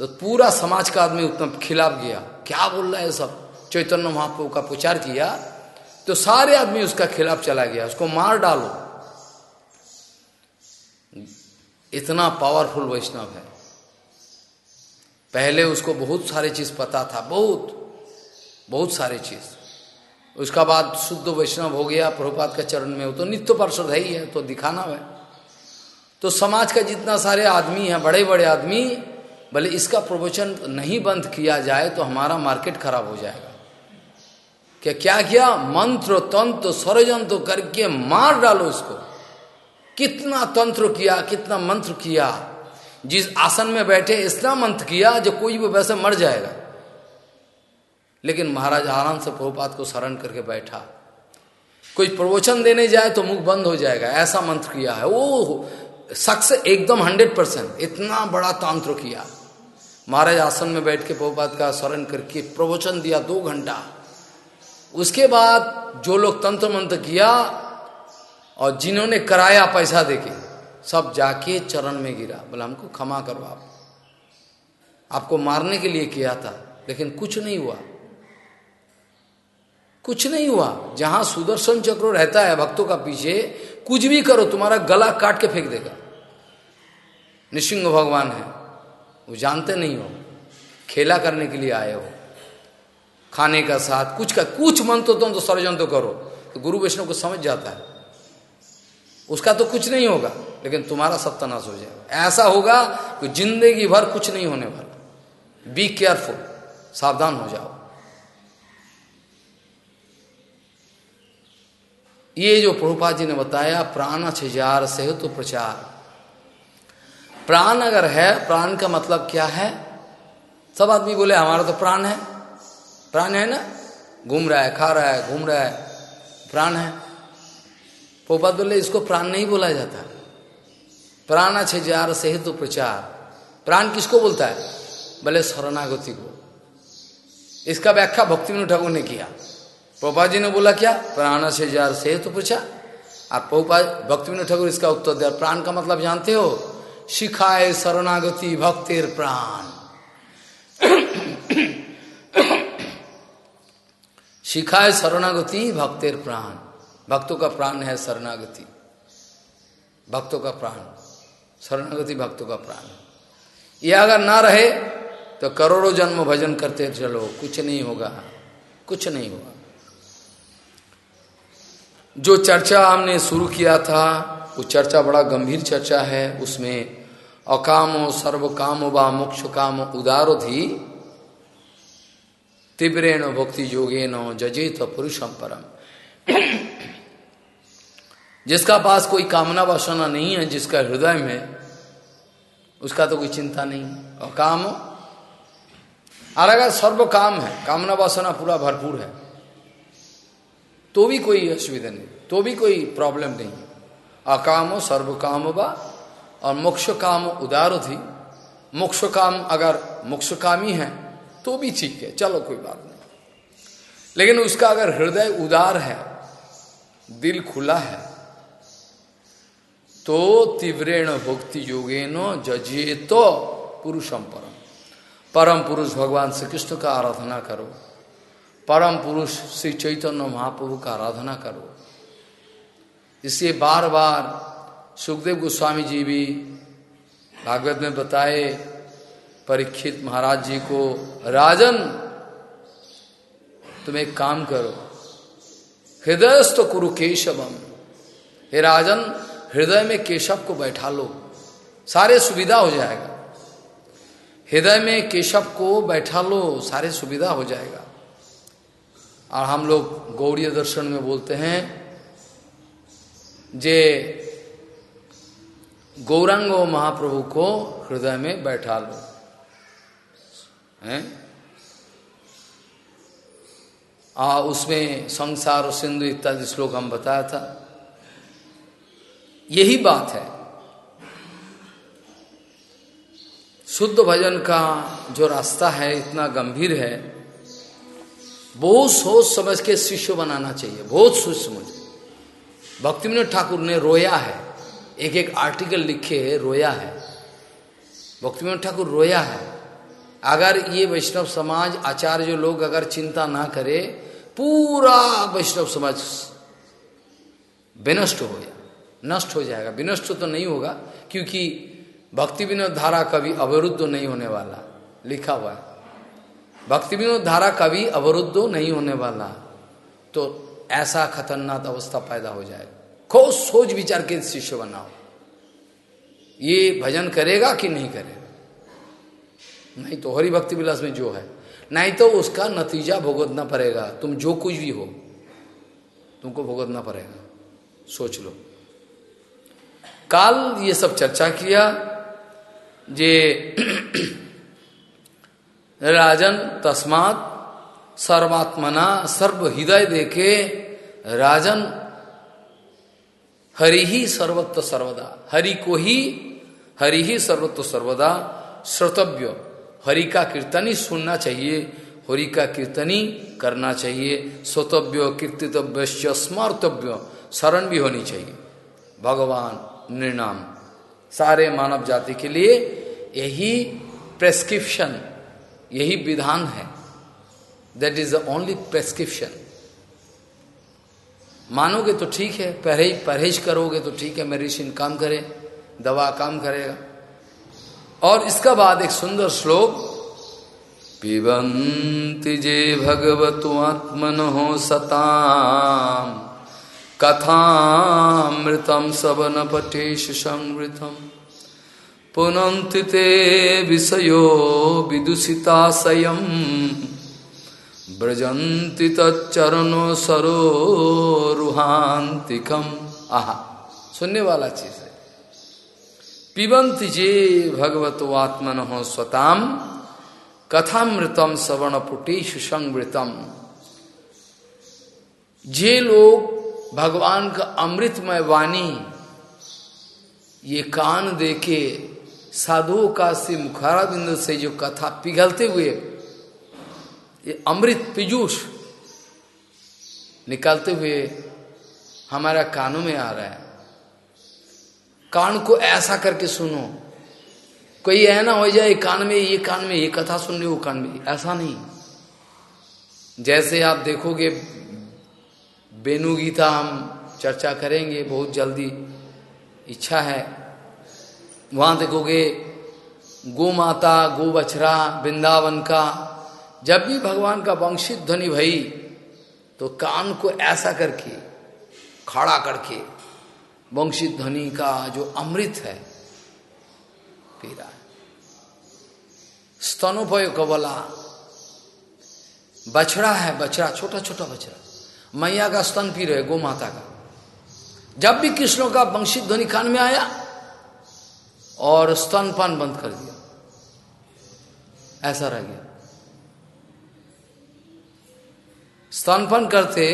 तो पूरा समाज का आदमी उतना खिलाफ गया। क्या बोल रहा है सब? चैतन्य महाप्रभु का प्रचार किया तो सारे आदमी उसका खिलाफ चला गया। उसको मार डालो। इतना पावरफुल वैष्णव है। पहले उसको बहुत सारे चीज़ पता था, बहुत बहुत सारे चीज़। उसका बाद शुद्ध वैष्णव हो गया प्रभुपात के चरण में। वो तो नित्य पार्षद है ही है तो दिखाना है। तो समाज का जितना सारे आदमी है बड़े बड़े आदमी, भले इसका प्रवचन नहीं बंद किया जाए तो हमारा मार्केट खराब हो जाएगा। क्या क्या, किया? मंत्र, तंत्र, षडयंत्र करके मार डालो उसको कितना तंत्र किया, कितना मंत्र किया, जिस आसन में बैठे इतना मंत्र किया, जो कोई भी वैसे मर जाएगा। लेकिन महाराज आराम से प्रभुपात को शरण करके बैठा। कोई प्रवचन देने जाए तो मुख बंद हो जाएगा। ऐसा मंत्र किया है। वो शख्स एकदम हंड्रेड परसेंट, इतना बड़ा तंत्र किया। महाराज आसन में बैठ के प्रभुपात का शरण करके प्रवचन दिया दो घंटा। उसके बाद जो लोग तंत्र मंत्र किया और जिन्होंने कराया पैसा देके, सब जाके चरण में गिरा। बोला, हमको क्षमा करो आप। आपको मारने के लिए किया था, लेकिन कुछ नहीं हुआ। कुछ नहीं हुआ। जहाँ सुदर्शन चक्र रहता है भक्तों का पीछे, कुछ भी करो, तुम्हारा गला काट के फेंक देगा। निशिंग भगवान है। वो जानते नहीं हो। खेला करने के लिए आए हो। खाने का साथ, कुछ का, कुछ मन तो तुम तो सर्जन तो करो। तो गुरु वैष्णव को समझ जाता है। उसका तो कुछ नहीं होगा, लेकिन तुम्हारा सत्यानाश हो जाएगा। ऐसा होगा कि ज़िंदगी भर कुछ नहीं होने वाला। बी केयरफुल सावधान हो जाओ। ये जो प्रभुपा जी ने बताया, प्राण छजार से तो प्रचार। प्राण अगर है, प्राण का मतलब क्या है? सब आदमी बोले, हमारा तो प्राण है। प्राण है ना? घूम रहा है, खा रहा है, घूम रहा है। प्राण है। पोपत बोले इसको प्राण नहीं बोला जाता। प्राण अच्छे जार से हेतु प्रचार प्राण किसको बोलता है? बोले शरणागति को। इसका व्याख्या भक्ति विनोद ठाकुर ने किया। पोपा जी ने बोला क्या? प्राण से जार से तो प्रचार आप पोपा भक्ति विनोद ठाकुर इसका उत्तर दिया प्राण का मतलब जानते हो? शिखाए शरणागति भक्तिर प्राण। शिखाए शरणागति भक्तेर प्राण। भक्तों का प्राण है शरणागति। भक्तों का प्राण। शरणागति भक्तों का प्राण। यह अगर ना रहे तो करोड़ों जन्म भजन करते चलो, कुछ नहीं होगा। कुछ नहीं होगा। जो चर्चा हमने शुरू किया था, वो चर्चा बड़ा गंभीर चर्चा है। उसमें अकामो सर्व काम व मोक्ष काम उदारो थी तीव्रेण भक्ति योगे नो जजे तो पुरुषम परम। जिसका पास कोई कामना वासना नहीं है, जिसका हृदय में, उसका तो कोई चिंता नहीं। और काम? और अगर सर्व काम है, कामना वासना पूरा भरपूर है तो भी कोई असुविधा नहीं तो भी कोई प्रॉब्लम नहीं। अकाम सर्व काम बा, और मोक्ष काम उदार थी। मोक्ष काम अगर मोक्ष कामी है तो भी ठीक है, चलो कोई बात नहीं। लेकिन उसका अगर हृदय उदार है, दिल खुला है तो तीव्रेण भक्ति योगेनो जजे तो पुरुषम परम परम पुरुष भगवान श्री कृष्ण का आराधना करो। परम पुरुष श्री चैतन्य महाप्रभु का आराधना करो। इसलिए बार बार सुखदेव गोस्वामी जी भी भागवत में बताए, परीक्षित महाराज जी को, राजन, तुम एक काम करो। हृदयस्थ कुरु केशवम हे राजन हृदय में केशव को बैठा लो। सारे सुविधा हो जाएगा। हृदय में केशव को बैठा लो, सारे सुविधा हो जाएगा। और हम लोग गौड़ीय दर्शन में बोलते हैं, जे गौरंग महाप्रभु को हृदय में बैठा लो। हैं? आ, उसमें संसार और सिंधु इत्यादि श्लोक हम बताया था। यही बात है। शुद्ध भजन का जो रास्ता है, इतना गंभीर है, बहुत सोच समझ के शिष्य बनाना चाहिए, बहुत सोच समझ। भक्ति विनोद ठाकुर ने रोया है एक एक आर्टिकल लिखे है, रोया है। भक्ति विनोद ठाकुर रोया है, अगर ये वैष्णव समाज, आचार्य जो लोग अगर चिंता ना करे, पूरा वैष्णव समाज विनष्ट हो गया। नष्ट हो जाएगा। विनष्ट तो नहीं होगा, क्योंकि भक्ति विनोद धारा कभी अवरुद्ध नहीं होने वाला, लिखा हुआ है। भक्ति विनोद धारा कभी अवरुद्ध नहीं होने वाला तो ऐसा खतरनाक अवस्था पैदा हो जाए खूब सोच, विचार के शिष्य बनाओ। ये भजन करेगा कि नहीं करेगा? नहीं तो हरि भक्ति विलास में जो है, नहीं तो उसका नतीजा भुगतना पड़ेगा। तुम जो कुछ भी हो, तुमको भुगतना पड़ेगा। सोच लो। काल ये सब चर्चा किया, जे राजन तस्मात सर्वात्मना सर्व हृदय देखे, राजन हरि ही सर्वत्व सर्वदा, हरि को ही, हरि ही सर्वत्व सर्वदा श्रोतव्य। हरि का कीर्तन ही सुनना चाहिए, हरि का कीर्तन ही करना चाहिए स्वतव्य कीर्तितव्य स्मर्तव्य, शरण भी होनी चाहिए। भगवान निर्णाम सारे मानव जाति के लिए यही प्रेस्क्रिप्शन यही विधान है। That is the only prescription मानोगे तो ठीक है, परहेज परहेज करोगे तो ठीक है मेडिसिन काम करे, दवा काम करेगा। और इसका बाद एक सुंदर श्लोक पिबंति जे भगवतु आत्मन हो सताम। कथामृतम सवन पटेश संवृतम पुनंति ते विषयो विदुषिताशयम ब्रजंति तरणो सरोहांतिकम आह, सुनने वाला चीज़ है। पिबंति जे भगवतो आत्मन हो स्वताम कथामृतम सवर्ण पुटेश संवृतम जे लोग भगवान का अमृतमय वाणी, ये कान देके साधुओं का से मुखारा बिंदु से जो कथा पिघलते हुए, ये अमृत पिजूष निकलते हुए हमारा कानों में आ रहा है। कान को ऐसा करके सुनो, कोई ऐ ना हो जाए कान में, ये कान में, ये कथा सुन रहे हो कान में, ऐसा नहीं। जैसे आप देखोगे बेनु गीता हम चर्चा करेंगे बहुत जल्दी। इच्छा है। वहाँ देखोगे गो माता गो बछरा वृंदावन का, जब भी भगवान का वंशित ध्वनि भई तो कान को ऐसा करके, खड़ा करके, वंशित ध्वनि का जो अमृत है पीरा स्तनोपय कबला बछड़ा है, बछड़ा छोटा छोटा बछड़ा। मैया का स्तन पी रहे गो माता का। जब भी कृष्णों का वंशित ध्वनि खान में आया और स्तनपान बंद कर दिया, ऐसा रह गया। स्तनपान करते,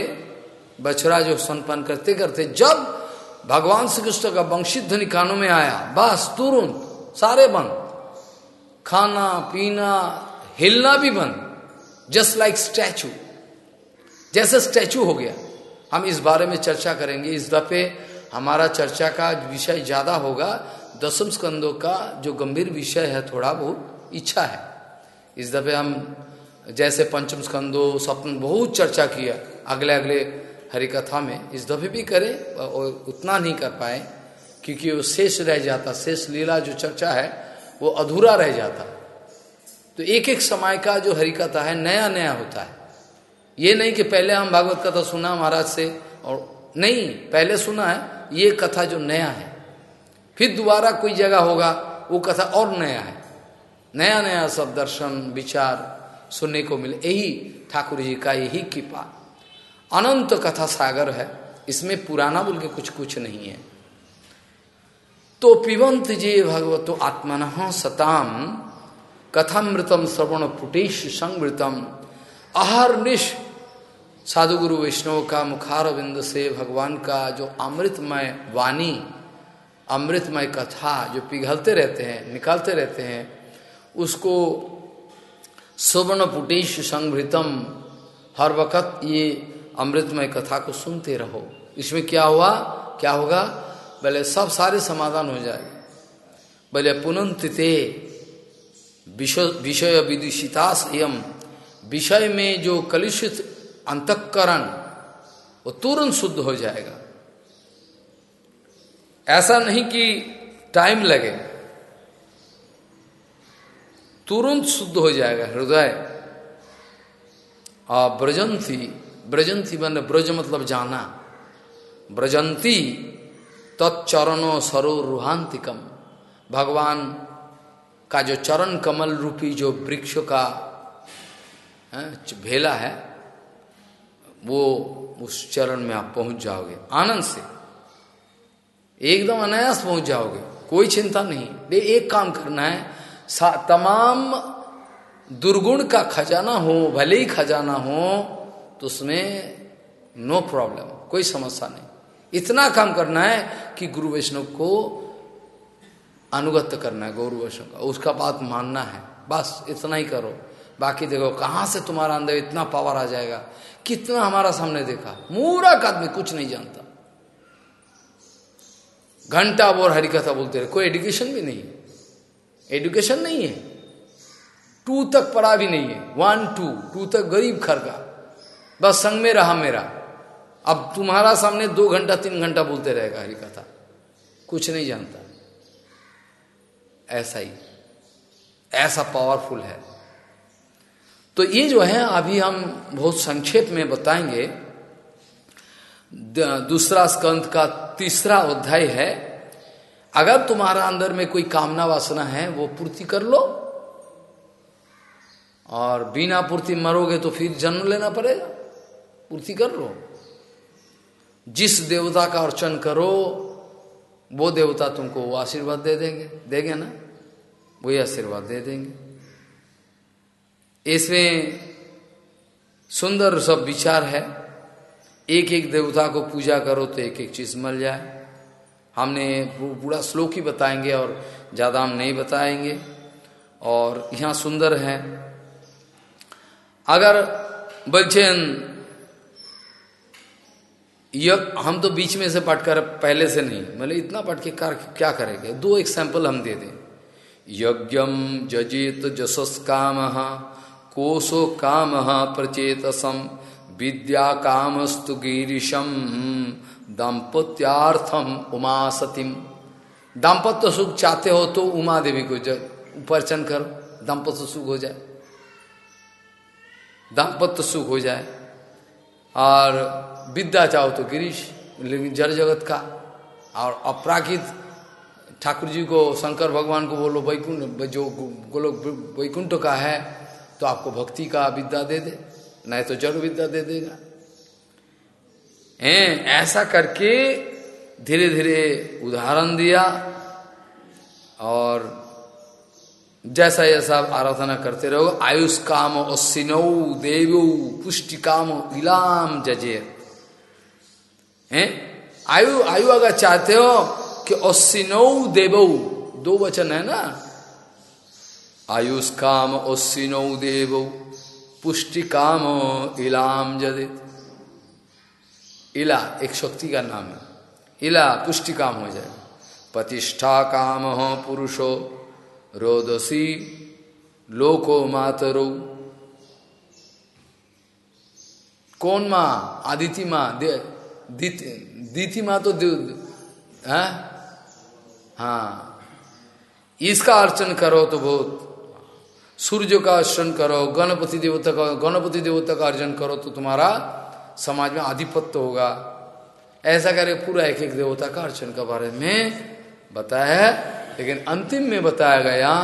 बछड़ा जो स्तनपान करते करते, जब भगवान श्री कृष्ण का वंशित ध्वनि कानों में आया, बस तुरंत सारे बंद। खाना, पीना, हिलना भी बंद जस्ट लाइक स्टैचू जैसे स्टैचू हो गया। हम इस बारे में चर्चा करेंगे। इस दफे हमारा चर्चा का विषय ज़्यादा होगा। दसम स्कंदों का जो गंभीर विषय है, थोड़ा बहुत इच्छा है। इस दफे हम जैसे पंचम स्कंदो स्वप्न बहुत चर्चा किया अगले अगले हरिकथा में। इस दफे भी करें और उतना नहीं कर पाए, क्योंकि वो शेष रह जाता। शेष लीला जो चर्चा है, वो अधूरा रह जाता। तो एक एक समय का जो हरिकथा है नया नया होता है। ये नहीं कि पहले हम भागवत कथा सुना महाराज से, और नहीं, पहले सुना है, ये कथा जो नया है। फिर दोबारा कोई जगह होगा, वो कथा और नया है। नया नया सब दर्शन, विचार सुनने को मिले। यही ठाकुर जी का यही कृपा। अनंत कथा सागर है, इसमें पुराना बोल के कुछ कुछ नहीं है। तो पिबंत जे भगवतो आत्मन सताम, कथामृतम श्रवण पुटेश संवृतम। अहर निश। साधु गुरु वैष्णव का मुखार बिंद से भगवान का जो अमृतमय वाणी, अमृतमय कथा जो पिघलते रहते हैं, निकालते रहते हैं, उसको सुवर्ण पुटेश संभृतम हर वक्त ये अमृतमय कथा को सुनते रहो। इसमें क्या हुआ? क्या होगा? बोले, सब सारे समाधान हो जाए बोले, पुनंतिते विषय विदुषिता संयम विषय में जो कलुषित अंतकरण, वो तुरंत शुद्ध हो जाएगा। ऐसा नहीं कि टाइम लगे, तुरंत शुद्ध हो जाएगा हृदय। और ब्रजंती ब्रजंती मान ब्रज मतलब जाना। ब्रजंती तत्चरणों सरो रूहांतिकम भगवान का जो चरण कमल रूपी जो वृक्ष का भेला है, वो उस चरण में आप पहुँच जाओगे, आनंद से। एकदम अनायास पहुँच जाओगे, कोई चिंता नहीं। एक काम करना है तमाम दुर्गुण का खजाना हो, भले ही खजाना हो तो उसमें नो प्रॉब्लम कोई समस्या नहीं। इतना काम करना है कि गुरु वैष्णव को अनुगत करना है, गौरव वैष्णव का, उसका बात मानना है। बस, इतना ही करो। बाकी देखो, कहाँ से तुम्हारा अंदर इतना पावर आ जाएगा? कितना हमारा सामने देखा? मूर्ख आदमी, कुछ नहीं जानता। घंटा बोर हरिकथा बोलते रहे। कोई एडुकेशन भी नहीं एडुकेशन नहीं है। टू तक पढ़ा भी नहीं है। वन टू टू तक गरीब घर का। बस संग में रहा मेरा। अब तुम्हारा सामने दो घंटा, तीन घंटा बोलते रहेगा हरी कथा कुछ नहीं जानता। ऐसा ही। ऐसा पावरफुल है। तो ये जो है, अभी हम बहुत संक्षेप में बताएँगे। दूसरा स्कंध का तीसरा अध्याय है, अगर तुम्हारा अंदर में कोई कामना वासना है, वो पूर्ति कर लो, और बिना पूर्ति मरोगे तो फिर जन्म लेना पड़ेगा, पूर्ति कर लो। जिस देवता का अर्चन करो, वो देवता तुमको वो आशीर्वाद दे देंगे देंगे ना? वही आशीर्वाद दे देंगे। इसमें सुंदर सब विचार है। एक एक देवता को पूजा करो तो एक एक चीज़ मिल जाए। हमने पूरा श्लोक ही बताएँगे और ज़्यादा हम नहीं बताएँगे। और यहाँ सुंदर है। अगर बच्चन यज्ञ हम तो बीच में से पट कर पहले से नहीं मतलब इतना पट के कर क्या करेंगे? दो एग्ज़ाम्पल हम दे दें। यज्ञम जजित जसस काम कोशो काम प्रचेतसम विद्या कामस्तु गिरीशम दाम्पत्यार्थम उमा सतीम दाम्पत्य सुख चाहते हो तो उमा देवी को उपर्चन करो। दाम्पत्य सुख हो जाए। दाम्पत्य सुख हो जाए। और विद्या चाहो तो गिरीश, लेकिन जड़ जगत का। और अपराकित ठाकुर जी को, शंकर भगवान को बोलो, वैकुंठ जो गोलोक वैकुंठ का है तो आपको भक्ति का विद्या दे दे, नहीं तो जड़ विद्या दे देगा। हैं, ऐसा करके धीरे धीरे उदाहरण दिया और जैसा जैसा आराधना करते रहो, आयुष काम असिनो देव पुष्टि काम इलाम जजे हैं, आयु आयु अगर चाहते हो कि असिनो देव, दो वचन है ना? आयुष काम असिनो देव पुष्टि काम इलाम जदित इला, एक शक्ति का नाम है। इला पुष्टि काम हो जाए। प्रतिष्ठा काम हो पुरुषो, रोदसी, लोको मातरो। कौन माँ? आदिति माँ दीति माँ तो है? हाँ। इसका अर्चन करो तो बहुत। सूर्य का अर्चन करो, गणपति देवता का, गणपति देवता का अर्जन करो तो तुम्हारा समाज में आधिपत्य होगा। ऐसा करे पूरा एक एक देवता का अर्चन के बारे में बताया है। लेकिन अंतिम में बताया गया,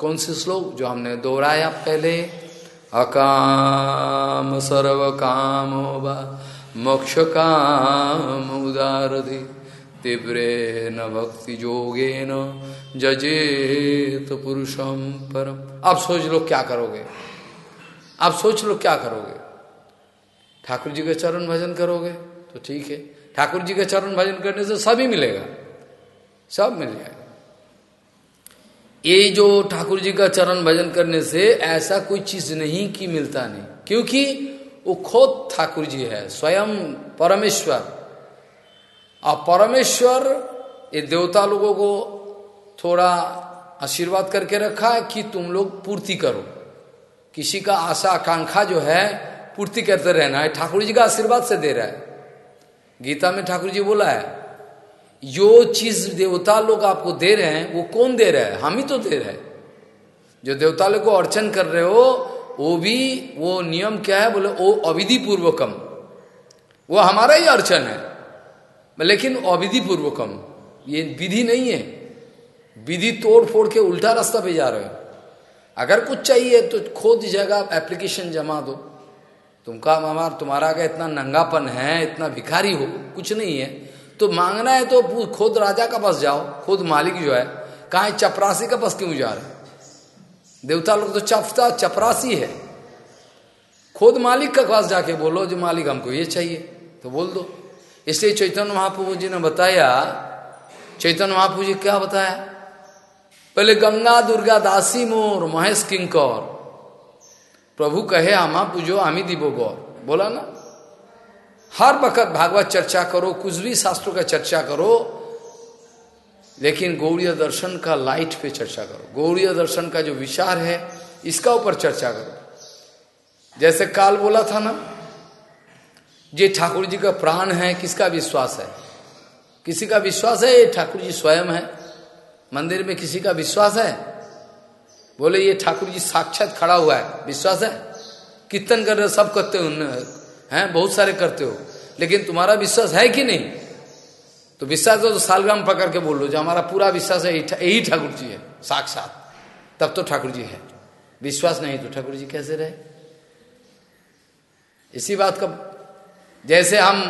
कौन से श्लोक जो हमने दोहराया पहले? अकाम सर्व काम मोक्ष काम उदारधि। तीव्रे न भक्ति जोगे न जजे तो पुरुषम परम अब सोच लो क्या करोगे? अब सोच लो क्या करोगे? ठाकुर जी का चरण भजन करोगे? तो ठीक है। ठाकुर जी का चरण भजन करने से सभी मिलेगा। सब मिल जाएगा। ये जो ठाकुर जी का चरण भजन करने से ऐसा कोई चीज़ नहीं कि मिलता नहीं। क्योंकि वो खुद ठाकुर जी है, स्वयं परमेश्वर। और परमेश्वर ये देवता लोगों को थोड़ा आशीर्वाद करके रखा है कि तुम लोग पूर्ति करो। किसी का आशा, आकांक्षा जो है, पूर्ति करते रहना है। ठाकुर जी का आशीर्वाद से दे रहा है। गीता में ठाकुर जी बोला है जो चीज़ देवता लोग आपको दे रहे हैं, वो कौन दे रहा है? हम ही तो दे रहे हैं। जो देवता लोग को अर्चन कर रहे हो, वो भी, वो नियम क्या है? बोले वो अविधि पूर्वकम वो हमारा ही अर्चन है। लेकिन अविधि पूर्वकम ये विधि नहीं है। विधि तोड़ फोड़ के उल्टा रास्ता पे जा रहे हो। अगर कुछ चाहिए तो खोद जगह एप्लीकेशन जमा दो। तुमका मामा तुम्हारा का इतना नंगापन है, इतना भिखारी हो, कुछ नहीं है। तो मांगना है तो खुद राजा का पास जाओ, खुद मालिक जो है, कहा चपरासी का पास क्यों जा रहे देवता लोग तो चपता, चपरासी है। खुद मालिक का पास जाके बोलो, जो मालिक, हमको ये चाहिए। तो बोल दो। इसलिए चैतन्य महाप्रभु जी ने बताया, चैतन्य महाप्रभु जी क्या बताया? पहले गंगा, दुर्गा, दासी, मोर, महेश, किंकर। प्रभु कहे, आमा पूजो, आमी दिबो गौर। बोला ना? हर वक्त भागवत चर्चा करो कुछ भी शास्त्रों का चर्चा करो, लेकिन गौड़ीय दर्शन का लाइट पे चर्चा करो। गौड़ीय दर्शन का जो विचार है, इसका ऊपर चर्चा करो। जैसे काल बोला था ना ये ठाकुर जी का प्राण है, किसका विश्वास है? किसी का विश्वास है, ये ठाकुर जी स्वयं है? मंदिर में किसी का विश्वास है? बोले, ये ठाकुर जी साक्षात खड़ा हुआ है। विश्वास है? कीर्तन कर रहे सब करते हो हैं? बहुत सारे करते हो। लेकिन तुम्हारा विश्वास है कि नहीं? तो विश्वास हो तो सालग्राम पकड़ के बोल लो, जो हमारा पूरा विश्वास है, यही ठाकुर जी है, साक्षात। तब तो ठाकुर जी है। विश्वास नहीं तो ठाकुर जी कैसे रहे? इसी बात का जैसे हम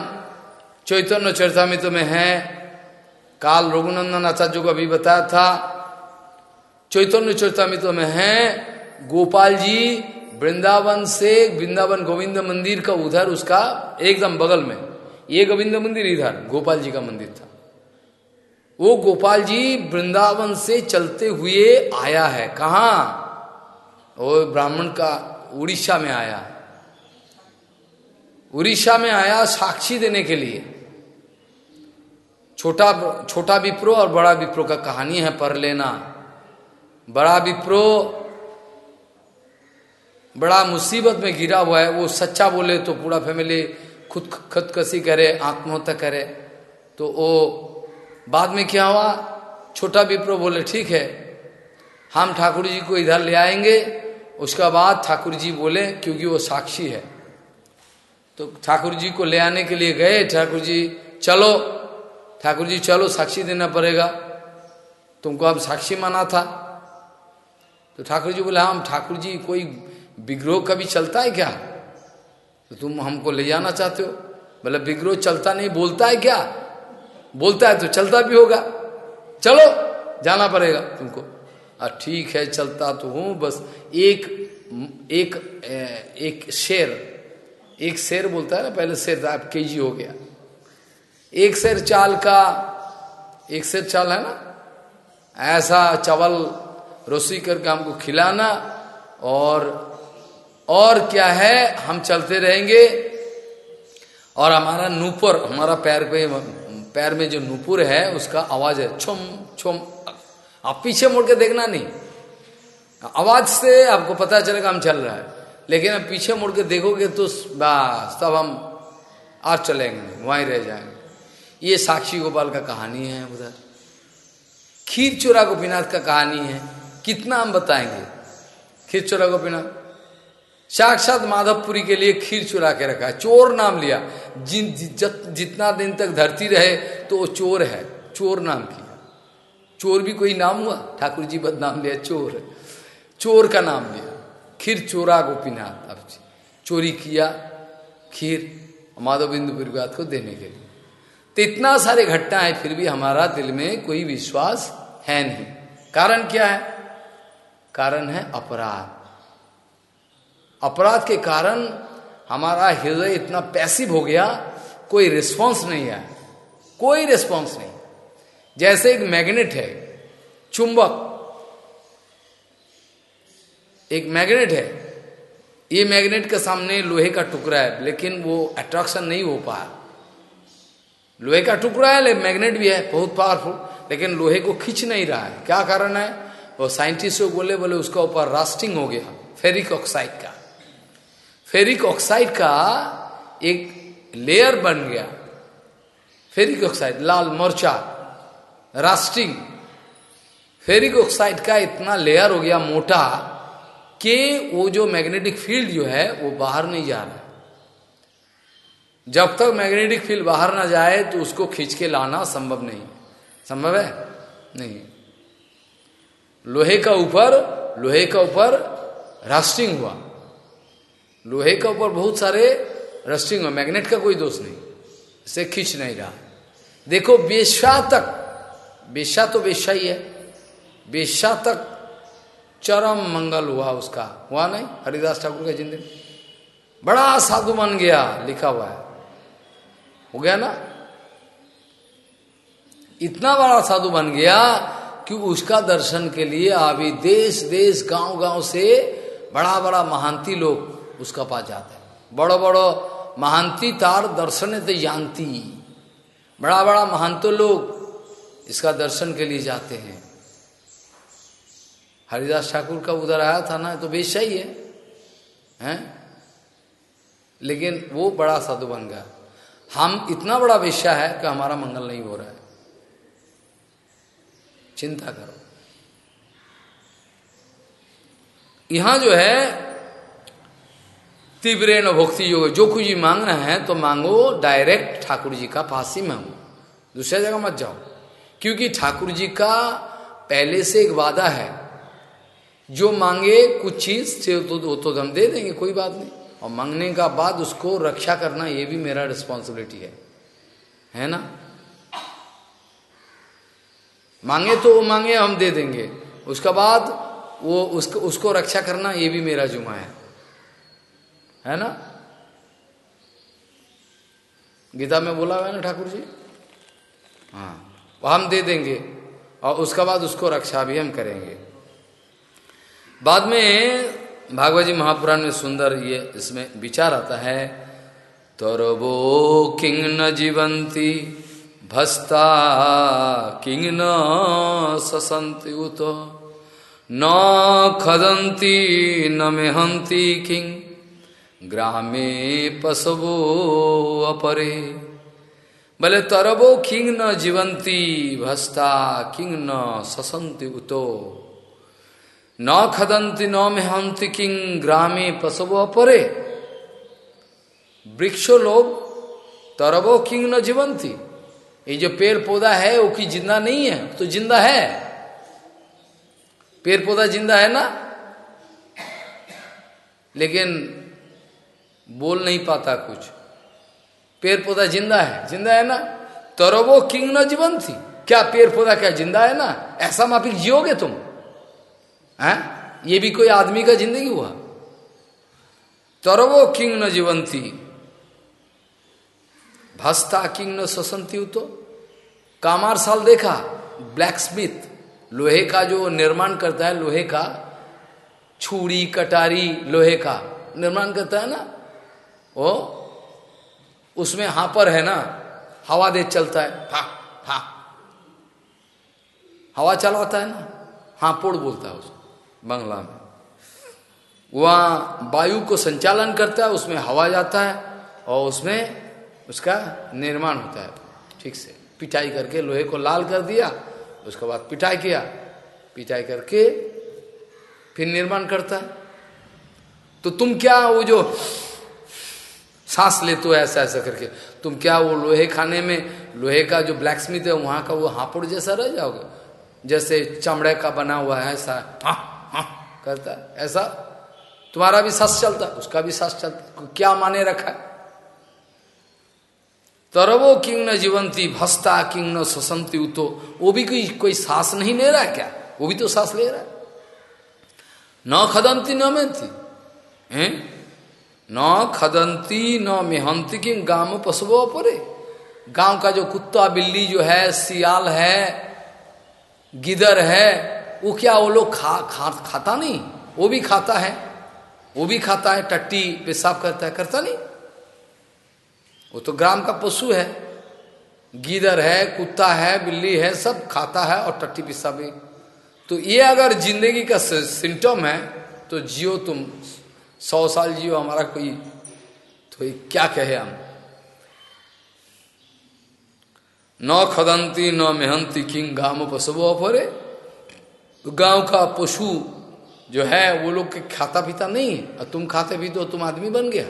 चैतन्य चरतामित में हैं, काल रघुनंदन आचार्य को अभी बताया था, चैतन्य चरतामित में हैं, गोपाल जी वृंदावन से वृंदावन गोविंद मंदिर का उधर उसका एकदम बगल में, ये गोविंद मंदिर इधर, गोपाल जी का मंदिर था। वो गोपाल जी वृंदावन से चलते हुए आया है, कहा? ब्राह्मण का उड़ीसा में आया उड़ीसा में आया साक्षी देने के लिए। छोटा छोटा विप्रो और बड़ा विप्रो का कहानी है पढ़ लेना। बड़ा विप्रो बड़ा मुसीबत में गिरा हुआ है, वो सच्चा बोले तो पूरा फैमिली खुद खुदकसी करे, आत्महत्या करे। तो वो बाद में क्या हुआ? छोटा विप्रो बोले, ठीक है, हम ठाकुर जी को इधर ले आएँगे। उसका बाद ठाकुर जी बोले, क्योंकि वो साक्षी है। तो ठाकुर जी को ले आने के लिए गए ठाकुर जी चलो ठाकुर जी चलो, साक्षी देना पड़ेगा। तुमको अब साक्षी माना था। तो ठाकुर जी बोले हम ठाकुर जी कोई विग्रोह कभी चलता है क्या? तो तुम हमको ले जाना चाहते हो? बोले, विग्रोह चलता नहीं, बोलता है क्या? बोलता है तो चलता भी होगा। चलो, जाना पड़ेगा तुमको। ठीक है, चलता तो हूँ, बस एक एक एक शेर एक शेर बोलता है ना, पहले शेर अब के जी हो गया। एक शेर चाल का, एक शेर चाल है ना, ऐसा चावल रोसी करके हमको खिलाना, और और क्या है, हम चलते रहेंगे, और हमारा नूपुर, हमारा पैर पे, पैर में जो नूपुर है, उसका आवाज़ है, छुम छुम, आप पीछे मुड़ के देखना नहीं। आवाज़ से आपको पता चलेगा हम चल रहा है। लेकिन अब पीछे मुड़ के देखोगे तो बस, तब हम आज चलेंगे वहीं रह जाएँगे। ये साक्षी गोपाल का कहानी है उधर। खीर चोरा गोपीनाथ का कहानी है। कितना हम बताएँगे? खीर चोरा गोपीनाथ? साक्षात माधवपुरी के लिए खीर चुरा के रखा है। चोर नाम लिया। जिन जितना दिन तक धरती रहे तो वो चोर है। चोर नाम किया। चोर भी कोई नाम हुआ? ठाकुर जी बदनाम लिया, चोर। चोर का नाम लिया। खीर चोरा गोपीनाथ अब चोरी किया, खीर माधव बिंदु परिवाद को देने के लिए। तो इतना सारे घटना है, फिर भी हमारा दिल में कोई विश्वास है नहीं। कारण क्या है? कारण है अपराध। अपराध के कारण हमारा हृदय इतना पैसिव हो गया, कोई रिस्पॉन्स नहीं है कोई रिस्पॉन्स नहीं। जैसे एक मैग्नेट है, चुंबक एक मैग्नेट है। ये मैग्नेट के सामने लोहे का टुकड़ा है, लेकिन वो अट्रैक्शन नहीं हो पा। लोहे का टुकड़ा है लेकिन मैग्नेट भी है, बहुत पावरफुल लेकिन लोहे को खींच नहीं रहा है। क्या कारण है? वो साइंटिस्ट बोले बोले, उसका ऊपर रास्टिंग हो गया फेरिक ऑक्साइड का। फेरिक ऑक्साइड का एक लेयर बन गया। फेरिक ऑक्साइड लाल मोर्चा रास्टिंग फेरिक ऑक्साइड का इतना लेयर हो गया, मोटा कि वो जो मैग्नेटिक फ़ील्ड जो है, वो बाहर नहीं जा रहा जब तक मैग्नेटिक फ़ील्ड बाहर ना जाए तो उसको खींच के लाना संभव नहीं संभव है? नहीं लोहे का ऊपर, लोहे का ऊपर रास्टिंग हुआ। लोहे का ऊपर बहुत सारे रस्टिंग हुआ। मैग्नेट का कोई दोष नहीं। इसे खींच नहीं रहा। देखो बेशा तक बेशा तो बेशा ही है। बेशा तक चरम मंगल हुआ उसका। हुआ नहीं? हरिदास ठाकुर का ज़िंदगी। बड़ा साधु बन गया, लिखा हुआ है। हो गया ना? इतना बड़ा साधु बन गया कि उसका दर्शन के लिए अभी देश देश गाँव गाँव से बड़ा बड़ा महांती लोग उसका पास जाते हैं। बड़ो बड़ो महांती तार दर्शन तो जानती बड़ा बड़ा महांतो लोग इसका दर्शन के लिए जाते हैं। हरिदास ठाकुर का उधर आया था ना तो बेशा ही है। हैं? लेकिन वो बड़ा साधु बन गया। हम इतना बड़ा वेश्या है कि हमारा मंगल नहीं हो रहा है। चिंता करो। यहाँ जो है तीव्र न भक्ति योग, जो कुछ भी मांगना है तो मांगो डायरेक्ट ठाकुर जी का पास ही मांगो दूसरे जगह मत जाओ। क्योंकि ठाकुर जी का पहले से एक वादा है जो मांगे कुछ चीज़ से तो, तो, तो हम दे देंगे कोई बात नहीं। और मांगने का बाद उसको रक्षा करना ये भी मेरा रिस्पॉन्सिबिलिटी है। है ना? मांगे तो वो मांगे हम दे देंगे। उसका बाद वो उसको उसको रक्षा करना ये भी मेरा जुमा है। है ना? गीता में बोला हुआ है ना ठाकुर जी? हाँ। हम दे देंगे और उसका बाद उसको रक्षा भी हम करेंगे। बाद में भागवत जी महापुराण में सुंदर ये इसमें विचार आता है, तरबो किंग न जीवंती, भस्ता किंग न ससंति उत, न खदंती न मेहंती किंग, ग्रामे पशवो अपरे। भले तरबो किंग न जीवंती, भस्ता किंग न ससंति उतो। न खदंती, न मेहंती किंग ग्रामे पशवो अपरे। वृक्षो लोग तरबो किंग न जीवंती। ये जो पेड़ पौधा है, वो की ज़िंदा नहीं है? तो ज़िंदा है। पेड़ पौधा ज़िंदा है ना? लेकिन बोल नहीं पाता कुछ। पेड़ पौधा ज़िंदा है। ज़िंदा है ना? तरबो किंग न जीवन थी क्या पेड़ पौधा क्या ज़िंदा है ना? ऐसा माफिक जियोगे तुम? है? ये भी कोई आदमी का ज़िंदगी हुआ? तरवो किंग न जीवंती। भस्ता किंग न ससंती तो। कामार साल देखा ब्लैक स्मिथ लोहे का जो निर्माण करता है, लोहे का। छुरी, कटारी, लोहे का निर्माण करता है ना? वो उसमें हापर है ना? हवा दे चलता है। हा हा हवा चलाता है ना? हापोड़ बोलता है उसको। बंगला में। वहाँ वायु को संचालन करता है उसमें हवा जाता है और उसमें उसका निर्माण होता है। ठीक से। पिटाई करके लोहे को लाल कर दिया उसके बाद पिटाई किया। पिटाई करके फिर निर्माण करता है। तो तुम क्या वो जो सांस ले तो ऐसा ऐसा करके? तुम क्या वो लोहे खाने में लोहे का जो ब्लैक स्मिथ है वहाँ का वो हापुड़ जैसा रह जाओगे? जैसे चमड़े का बना हुआ है ऐसा। हा, हा, करता है। ऐसा तुम्हारा भी सांस चलता उसका भी सांस चलता क्या माने रखा है? तरवो किंग न जीवंती, भस्ता किंग न ससंती उतो। वो भी कोई कोई सांस नहीं ले रहा क्या? वो भी तो सांस ले रहा है। न खदंती न मेहनती न खदंती न मेहंती कि गाँव पशुओं परे गाँव का जो कुत्ता बिल्ली जो है, सियाल है, गिदर है वो क्या वो लोग खा, खा खाता नहीं? वो भी खाता है। वो भी खाता है टट्टी पेशाब करता है करता नहीं। वो तो ग्राम का पशु है। गीदर है कुत्ता है बिल्ली है सब खाता है और टट्टी पेशाब भी। तो ये अगर ज़िंदगी का सिम्टम है तो जियो तुम। सौ साल जियो हमारा कोई। तो ये क्या कहे हम? न खदंती न मेहंती किंग गाँव पशु अपरे। गाँव का पशु जो है, वो लोग के खाता पीता नहीं और तुम खाते भी तो तुम आदमी बन गया।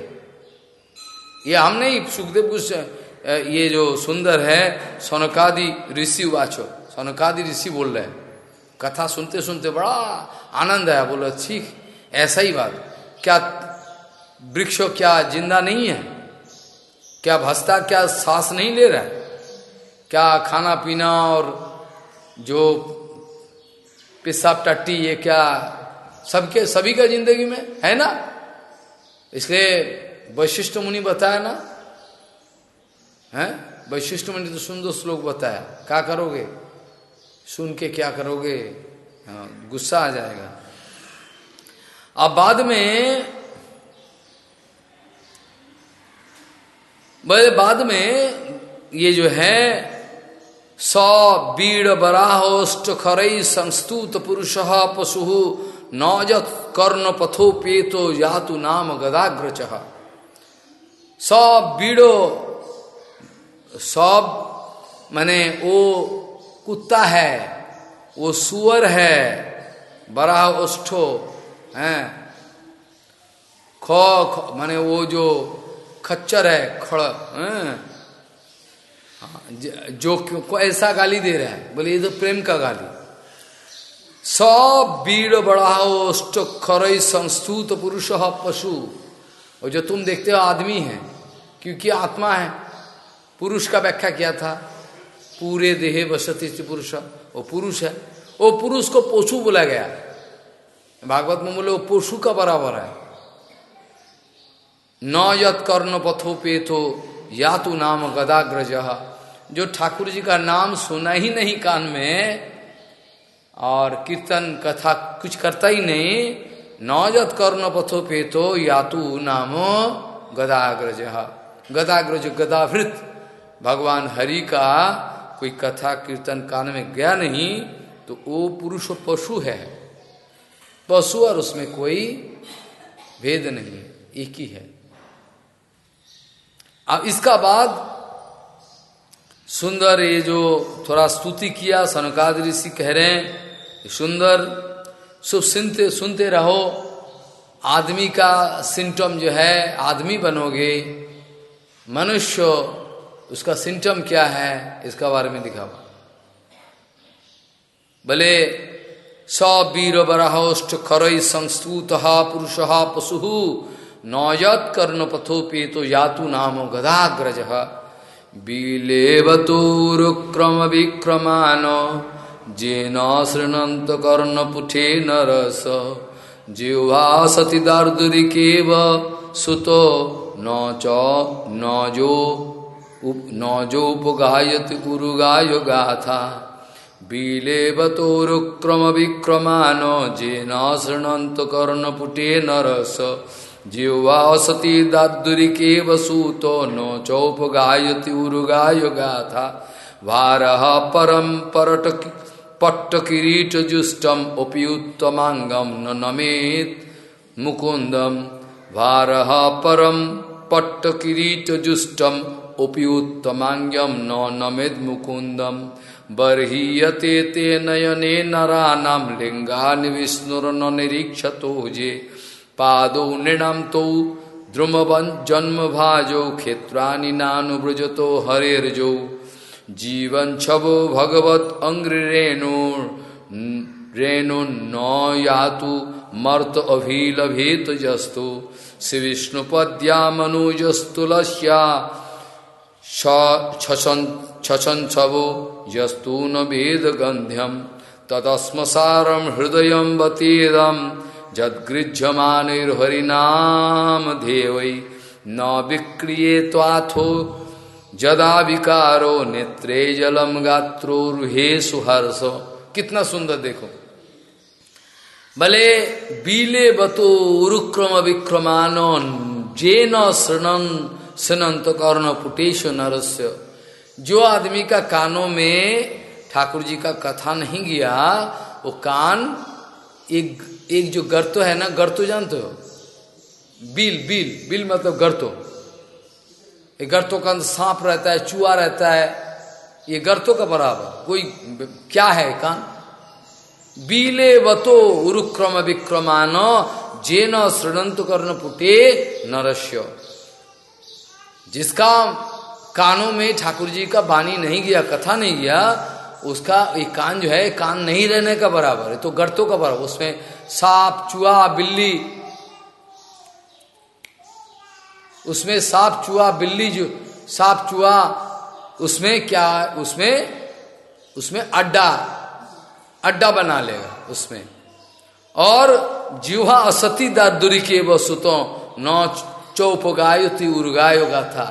ये हम नहीं सुखदेव कुछ ये जो सुंदर है, सोनकादि ऋषि वाचो। सोनकादि ऋषि बोल रहे हैं। कथा सुनते सुनते बड़ा आनंद है बोलो, ठीक, ऐसा ही बात। क्या वृक्ष क्या ज़िंदा नहीं है? क्या भस्ता, क्या सांस नहीं ले रहा है? क्या खाना पीना और जो पेशाब टट्टी, ये क्या? सबके, सभी का ज़िंदगी में? है ना? इसलिए वैशिष्ट मुनि बताया ना? है? वैशिष्ट मुनि तो सुंदर श्लोक बताया। क्या करोगे? सुन के क्या करोगे? हाँ गुस्सा आ जाएगा। अब बाद में बाद में ये जो है सौ बीड़ बराहोष्ट खरई संस्तुत पुरुष पशु नौजत कर्ण पथो पेतो यातु नाम गदाग्र सब बीड़ो सब माने वो कुत्ता है वो सुअर है बड़ा ओष्ठो है। ख माने वो जो खच्चर है खड़ हाँ, जो को ऐसा गाली दे रहा है, बोले, ये तो प्रेम का गाली। सब बीड़ बढ़ाओ खरई संस्तुत पुरुष पशु। और जो तुम देखते हो, आदमी है, क्योंकि आत्मा है। पुरुष का व्याख्या किया था, पूरे देहे बसती पुरुष। वो पुरुष है। वो पुरुष को पशु बोला गया। भागवत में बोले, वो पशु का बराबर है। न यत कर्ण पथो पेथो या तो नाम गदाग्रज। जो ठाकुर जी का नाम सुना ही नहीं कान में और कीर्तन कथा कुछ करता ही नहीं, नौजत कर्ण पथो पेतो यातु नामो गदाग्रज। गदाग्रज गदावृत, भगवान हरि का कोई कथा कीर्तन कान में गया नहीं तो वो पुरुष पशु है। पशु और उसमें कोई भेद नहीं, एक ही है। अब इसका बाद सुंदर ये जो थोड़ा स्तुति किया, सनकाद ऋषि कह रहे हैं सुंदर। सब सुनते सुनते रहो। आदमी का सिम्टम जो है, आदमी बनोगे। मनुष्य, उसका सिम्टम क्या है, इसका बारे में दिखावा भले स वीर बराहोष्ट खरई संस्तुत पुरुष पशु, नौयत कर्ण पथोपे तो यातु नाम गदाग्रज। बीलेवतोरुक्रम विक्रमान जेन शृणंत कर्ण पुठे नरस जिह्वा सती दार्दुरिकेव सुतो न च न जो न जोपगायत उरुगाय गाथा बीलेवतोरुक्रम विक्रमान जेन शृणंत कर्णपुटे नरस जिह्वा सती दादुरिके वसूतो नो चौप गायति उरुगाय गाथा भार परम परट पट्ट किरीट जुष्टम उपयुत्तमांगम न नमेत मुकुंदम भार परम पट्ट किरीट जुष्टम उपयुत्तमांगम न नमेद मुकुंदम बर्हीयते ते नयने नाम लिंगान विष्णुर्न निरीक्षतो जे पादौ नृणम तो द्रुमवन जन्म भाजो क्षेत्राणि नानुव्रजतो हरेर्जो। जीवन छवो भगवत अंग्रेणु रेणु न यातु मर्त अभिलभेत जस्तु। श्री विष्णुपद्या मनुजस्तुलस्या छछो यस्तु न वेद गंध्यम ततस्मसारम हृदय बतीदम जदगृह्यमानिर्हरिनाम देवै न विक्रिये त्वाथो, जदा विकारो नेत्रे जलम गात्रो रुहे सुहर्ष। कितना सुंदर देखो। भले बीले बतो उरुक्रम विक्रमान, जेन शृणन सनंत कर्ण पुटेश नरस्य। जो आदमी का कानों में ठाकुर जी का कथा नहीं गया, वो कान एक एक जो गर्तो है ना, गर्तो जानते हो? बिल बिल बिल मतलब गर्तो। ये गर्तो का अंदर सांप रहता है, चूहा रहता है, ये गर्तो का बराबर। कोई क्या है कान? बीले वतो उरुक्रम विक्रमान, जेन श्रृणंत कर्ण पुटे नरस्य। जिसका कानों में ठाकुर जी का बानी नहीं गया, कथा नहीं गया उसका एक कान जो है, कान नहीं रहने का बराबर है तो गर्तों का बराबर, उसमें सांप, चूहा, बिल्ली, उसमें सांप, चूहा, बिल्ली जो, सांप, चूहा, उसमें क्या, उसमें उसमें अड्डा अड्डा बना लेगा उसमें। और जीवा असती दादुरी के वसुतों नौ चौप चौपगायुति उरुगायो गाथा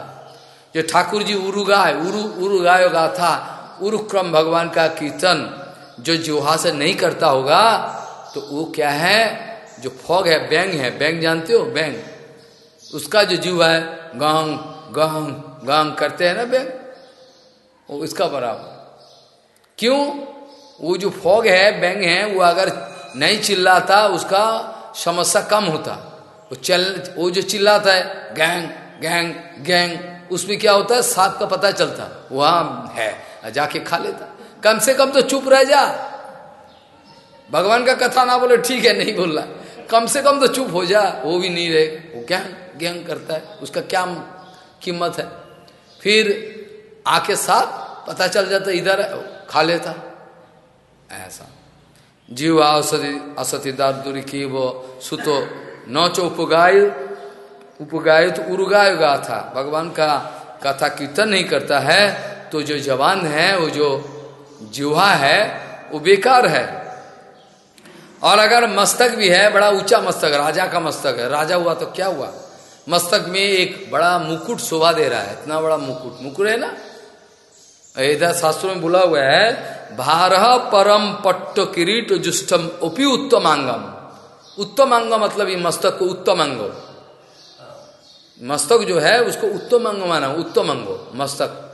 जो ठाकुर जी उरुगाय, उरु उरुगायो गाथा उरुक्रम भगवान का कीर्तन जो जुहा से नहीं करता होगा तो वो क्या है? जो फॉग है, बैंग है। बैंग जानते हो? बैंग। उसका जो जीव है, गांग गांग गांग करते हैं ना बैंग? वो इसका बराबर। क्यों? वो जो फॉग है, बैंग है, वो अगर नहीं चिल्लाता, उसका समस्या कम होता। वो चल, वो जो चिल्लाता है, गैंग गैंग गैंग उसमें क्या होता है? सांप का पता चलता। वहाँ है, जाके खा लेता। कम से कम तो चुप रह जा। भगवान का कथा ना बोले, ठीक है, नहीं बोल रहा कम से कम तो चुप हो जा। वो भी नहीं रहे। वो गैंग गैंग करता है? उसका क्या कीमत है? फिर आके साथ पता चल जाता, इधर खा लेता। ऐसा। जीव असती असतीदार दूरी की वो सुतो न चो उपगाय उपगाय तो उर्गाय गा था। भगवान का कथा कीर्तन नहीं करता है तो जो जवान है, वो जो जुहा है, वो बेकार है। और अगर मस्तक भी है, बड़ा ऊँचा मस्तक, राजा का मस्तक है। राजा हुआ तो क्या हुआ? मस्तक में एक बड़ा मुकुट शोभा दे रहा है। इतना बड़ा मुकुट। मुकुट है ना? इधर शास्त्रों में बोला हुआ है भार परम पट्ट किरीट जुष्टम उपी उत्तमांगम। उत्तम अंग मतलब ये मस्तक को उत्तम अंग मस्तक जो है, उसको उत्तम अंग माना, उत्तम अंग मस्तक।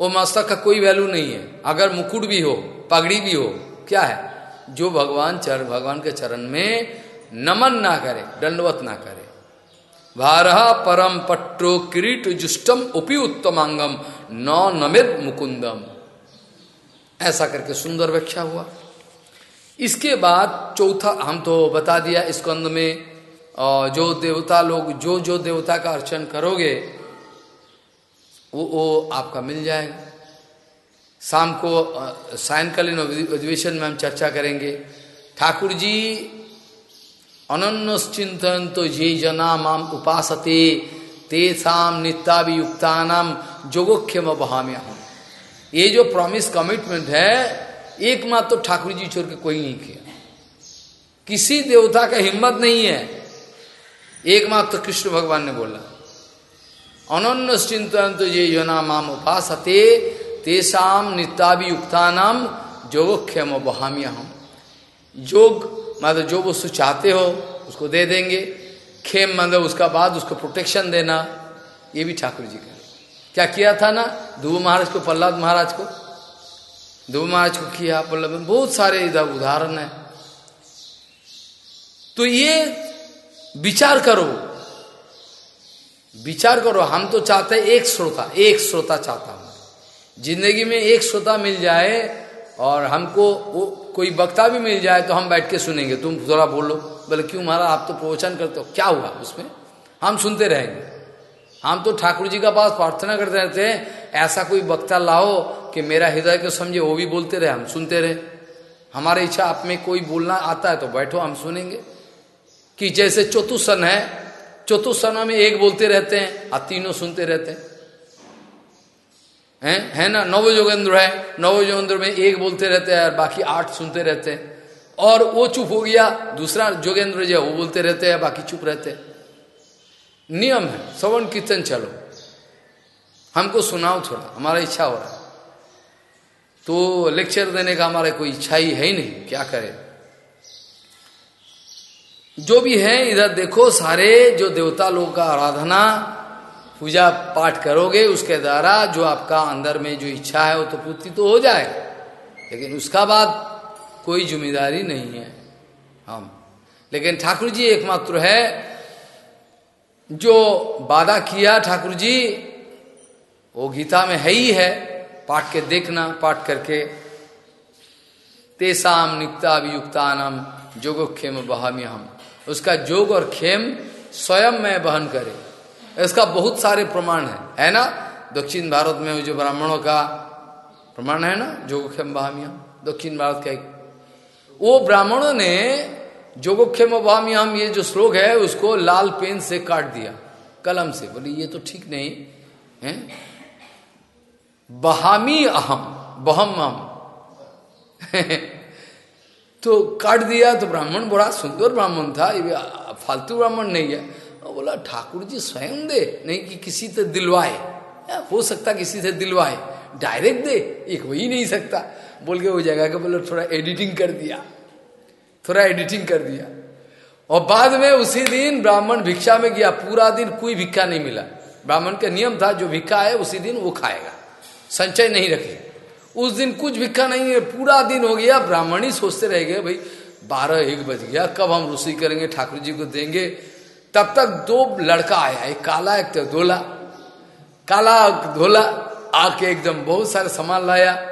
वो मस्तक का कोई वैल्यू नहीं है। अगर मुकुट भी हो, पगड़ी भी हो, क्या है? जो भगवान चर, भगवान के चरण में नमन ना करे, दंडवत ना करे। भार परम पट्टो किरीट जुष्टम उपी उत्तमांगम नौ नमित मुकुंदम। ऐसा करके सुंदर व्याख्या हुआ। इसके बाद चौथा, हम तो बता दिया स्कंद में जो देवता लोग, जो जो देवता का अर्चन करोगे, वो वो आपका मिल जाएगा। शाम को सायंकालीन अधिवेशन में हम चर्चा करेंगे। ठाकुर जी अनन्यश्चिंतन तो ये जना माम उपासते तेसाम नित्याभियुक्तानाम जोगोक्षम बहाम्य हम ये जो प्रॉमिस कमिटमेंट है, एकमात्र तो ठाकुर जी छोड़ के कोई नहीं किया। किसी देवता का हिम्मत नहीं है। एकमात्र कृष्ण भगवान ने बोला, अनन्य चिंतन तो ये जना माम उपासते तेसाम नित्याभियुक्ता नाम जोगोक्षम बहाम्य हम योग मतलब जो वस्तु चाहते हो, उसको दे देंगे। खेम मतलब उसका बाद उसको प्रोटेक्शन देना, ये भी ठाकुर जी का क्या किया था ना, ध्रुव महाराज को, प्रहलाद महाराज को? ध्रुव महाराज को किया में बहुत सारे इधर उदाहरण है। तो ये विचार करो। विचार करो, हम तो चाहते हैं एक श्रोता एक श्रोता चाहता हूँ। ज़िंदगी में एक श्रोता मिल जाए और हमको वो कोई वक्ता भी मिल जाए तो हम बैठ के सुनेंगे। तुम थोड़ा बोलो, बोले, क्यों महाराज, आप तो प्रवचन करते हो, क्या हुआ उसमें? हम सुनते रहेंगे। हम तो ठाकुर जी का पास प्रार्थना करते रहते हैं, ऐसा कोई वक्ता लाओ कि मेरा हृदय को समझे, वो भी बोलते रहे, हम सुनते रहे। हमारी इच्छा आप में कोई बोलना आता है तो बैठो, हम सुनेंगे। कि जैसे चतुसन है चतुसना में एक बोलते रहते हैं और तीनों सुनते रहते हैं। है, है ना? नव जोगेंद्र है नव जोगेंद्र में एक बोलते रहते हैं और बाकी आठ सुनते रहते हैं। और वो चुप हो गया दूसरा जोगेंद्र जो वो बोलते रहते हैं बाकी चुप रहते हैं। नियम है श्रवण कीर्तन चलो। हमको सुनाओ थोड़ा हमारा इच्छा हो रहा है। तो लेक्चर देने का हमारा कोई इच्छा ही है ही नहीं क्या करे? जो भी है, इधर देखो सारे जो देवता लोग का आराधना, पूजा पाठ करोगे, उसके द्वारा जो आपका अंदर में जो इच्छा है, वो तो पूर्ति तो हो जाए। लेकिन उसका बाद कोई ज़िम्मेदारी नहीं है। हम। लेकिन ठाकुर जी एकमात्र है, जो वादा किया ठाकुर जी, वो गीता में है ही है, पाठ के देखना, पाठ करके। तेसाम निकता अभियुक्तानम जोगोक्षेम बहामी हम उसका जोग और खेम स्वयं में बहन करे। इसका बहुत सारे प्रमाण है। है ना? दक्षिण भारत में जो ब्राह्मणों का प्रमाण है ना? जोगोक्षम बहामियम दक्षिण भारत का एक। वो ब्राह्मणों ने जोगोक्षम बहामियम ये जो श्लोक है, उसको लाल पेन से काट दिया। कलम से। बोले, ये तो ठीक नहीं। है? बहामी अहम बहम हम तो काट दिया तो ब्राह्मण बड़ा सुंदर ब्राह्मण था, ये फालतू ब्राह्मण नहीं है। और बोला, ठाकुर जी, स्वयं दे, नहीं कि किसी से दिलवाए। हो सकता किसी से दिलवाए, डायरेक्ट दे, एक हो ही नहीं सकता। बोल के वो जगह के बोले, थोड़ा एडिटिंग कर दिया, थोड़ा एडिटिंग कर दिया। और बाद में उसी दिन ब्राह्मण भिक्षा में गया, पूरा दिन कोई भिक्षा नहीं मिला। ब्राह्मण का नियम था, जो भिक्षा है, उसी दिन वो खाएगा, संचय नहीं रखे उस दिन कुछ भिक्षा नहीं है, पूरा दिन हो गया, ब्राह्मण ही सोचते रह गए, भाई, बारह एक बज गया, कब हम रसोई करेंगे, ठाकुर जी को देंगे? तब तक दो लड़का आया, एक काला, एक तो धोला। काला धोला, आके एकदम बहुत सारे सामान लाया।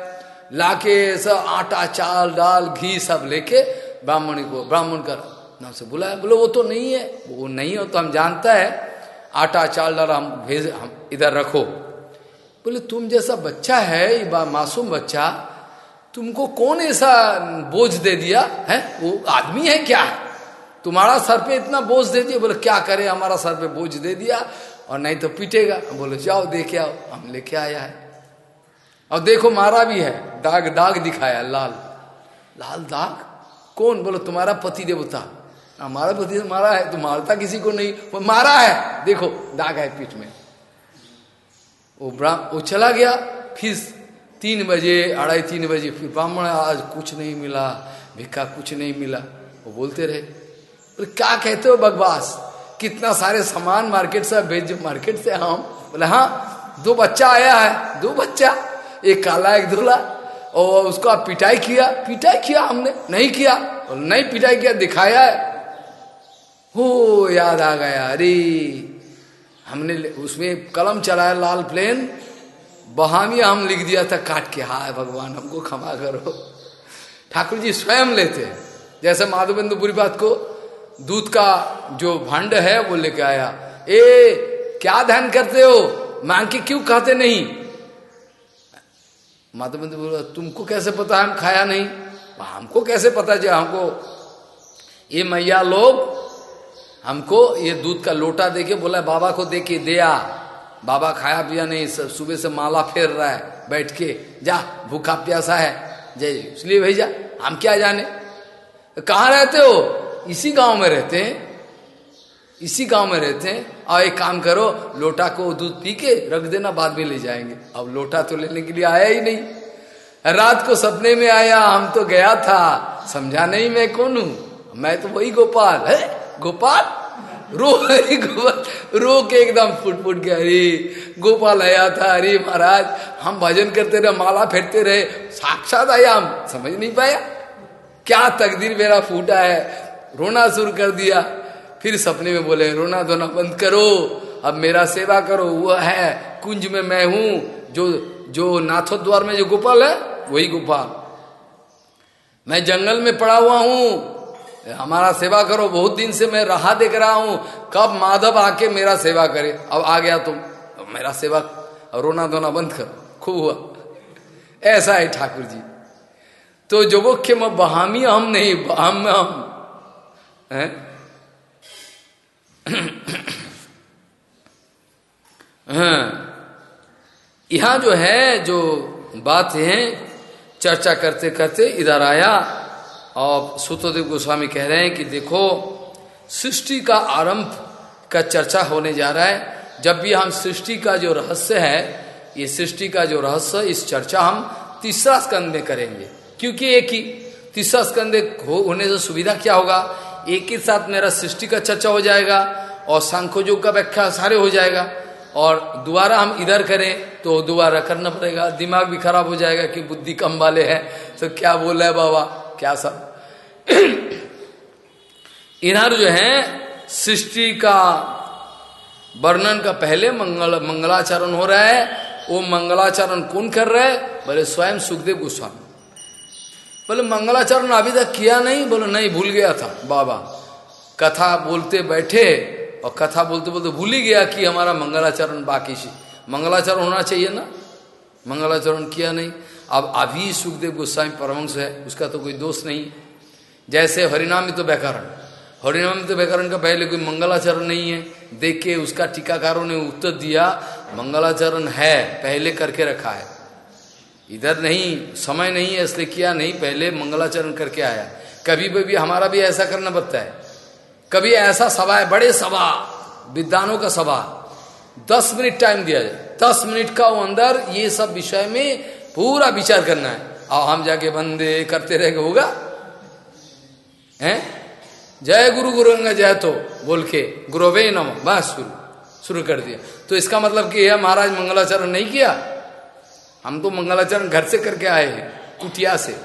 लाके सब आटा चाल दाल, घी सब लेके ब्राह्मण को, ब्राह्मण का नाम से बुलाया। बोले, वो तो नहीं है, वो नहीं हो तो हम जानता है। आटा चाल डाल हम भेज, हम इधर रखो। बोले, तुम जैसा बच्चा है मासूम बच्चा, तुमको कौन ऐसा बोझ दे दिया? है? वो आदमी है क्या? है तुम्हारा सर पे इतना बोझ दे दिया? बोले, क्या करे, हमारा सर पे बोझ दे दिया और नहीं तो पीटेगा। बोले, जाओ, देखे आओ, हम लेके आया है। और देखो, मारा भी है, दाग दाग दिखाया, लाल। लाल दाग? कौन? बोलो, तुम्हारा पति देवता। हमारा पति मारा है तो मारता किसी को नहीं, वो मारा है। देखो, दाग है पीठ में। वो ब्राह्म, वो चला गया, फिर तीन बजे, अढ़ाई तीन बजे, फिर ब्राह्मण आज कुछ नहीं मिला, भिक्खा कुछ नहीं मिला, वो बोलते रहे। बोले, क्या कहते हो बकवास? कितना सारे सामान मार्केट से भेज, मार्केट से हम? बोले हाँ दो बच्चा आया है, दो बच्चा, एक काला, एक धुला, और उसको आप पिटाई किया पिटाई किया हमने, नहीं किया, और नहीं पिटाई किया, दिखाया है। हो, याद आ गया, अरे हमने उसमें कलम चलाया लाल प्लेन बहामी हम लिख दिया था, काट के, हाय भगवान, हमको क्षमा करो। ठाकुर जी स्वयं लेते जैसे माधवेंद्रपुरी बात को दूध का जो भंड है, वो लेके आया। ए, क्या ध्यान करते हो? मांग के क्यों कहते नहीं? बंधु बोला, तुमको कैसे पता, हम खाया नहीं? हमको कैसे पता जो हमको ये मैया लोग हमको ये दूध का लोटा देके बोला, बाबा को दे के दिया बाबा खाया पिया नहीं, सब सुबह से माला फेर रहा है, बैठ के। जा, भूखा प्यासा है। जय इसलिए भैया, हम क्या जाने? कहाँ रहते हो? इसी गाँव में रहते हैं। इसी गाँव में रहते हैं। और एक काम करो, लोटा को दूध पी के रख देना, बाद में ले जाएँगे। अब लोटा तो लेने के लिए आया ही नहीं। रात को सपने में आया, हम तो गया था। समझा नहीं मैं कौन हूँ? मैं तो वही गोपाल, है? गोपाल? रो, अरे गोपाल रो के एकदम फुट फुट के अरे गोपाल आया था, अरे महाराज, हम भजन करते रहे, माला फेरते रहे, साक्षात आया हम, समझ नहीं पाया। क्या तकदीर मेरा फूटा है, रोना शुरू कर दिया। फिर सपने में बोले, रोना धोना बंद करो, अब मेरा सेवा करो वो है, कुंज में मैं हूँ, जो जो नाथो द्वार में जो गोपाल है, वही गोपाल। मैं जंगल में पड़ा हुआ हूँ हमारा सेवा करो, बहुत दिन से मैं राह देख रहा हूँ। कब माधव आके मेरा सेवा करे? अब आ गया तुम। अब मेरा सेवा रोना धोना बंद करो। खूब हुआ। ऐसा है ठाकुर जी। तो जो वो बहामी हम नहीं, बहाम हम। यहाँ जो है, जो बात है, चर्चा करते करते इधर आया। और सूत्रदेव गोस्वामी कह रहे हैं कि देखो, सृष्टि का आरंभ का चर्चा होने जा रहा है। जब भी हम सृष्टि का जो रहस्य है, ये सृष्टि का जो रहस्य, इस चर्चा हम तीसरा स्कंद में करेंगे। क्योंकि एक ही, तीसरा स्कंद होने से सुविधा क्या होगा? एक ही साथ मेरा सृष्टि का चर्चा हो जाएगा और सांख्योजोग का व्याख्या सारे हो जाएगा। और दोबारा हम इधर करें तो दोबारा करना पड़ेगा। दिमाग भी खराब हो जाएगा कि बुद्धि कम वाले हैं तो क्या बोल रहे बाबा? क्या सब? इधर जो है, सृष्टि का वर्णन का पहले मंगल, मंगलाचरण हो रहा है, वो मंगलाचरण कौन कर रहे बोले, स्वयं सुखदेव गोस्वामी। बोले, मंगलाचरण अभी तक किया नहीं, बोले, नहीं, भूल गया था, बाबा। कथा बोलते बैठे, और कथा बोलते बोलते भूल ही गया कि हमारा मंगलाचरण बाकी से। मंगलाचरण होना चाहिए ना? मंगलाचरण किया नहीं। अब अभी सुखदेव गोस्वामी परमंश है, उसका तो कोई दोष नहीं। जैसे हरिनाम तो व्याकरण हरिनाम में तो व्याकरण का पहले कोई मंगलाचरण नहीं है। देख के उसका टीकाकारों ने उत्तर दिया, मंगलाचरण है, पहले करके रखा है। इधर नहीं, समय नहीं है, इसलिए किया नहीं, पहले मंगलाचरण करके आया। कभी भी हमारा भी ऐसा करना पड़ता है। कभी ऐसा सभा है, बड़े सभा, विद्वानों का सभा। दस मिनट टाइम दिया जाए। दस मिनट का वो अंदर ये सब विषय में पूरा विचार करना है। और हम जाके बंदे करते रहेंगे होगा? हैं? जय गुरु गुरुंगा जय तो बोल के, गुरुवे नम, बस शुरू शुरू कर दिया। तो इसका मतलब कि यह महाराज मंगलाचरण नहीं किया? हम तो मंगलाचरण घर से करके आए हैं, कुटिया से।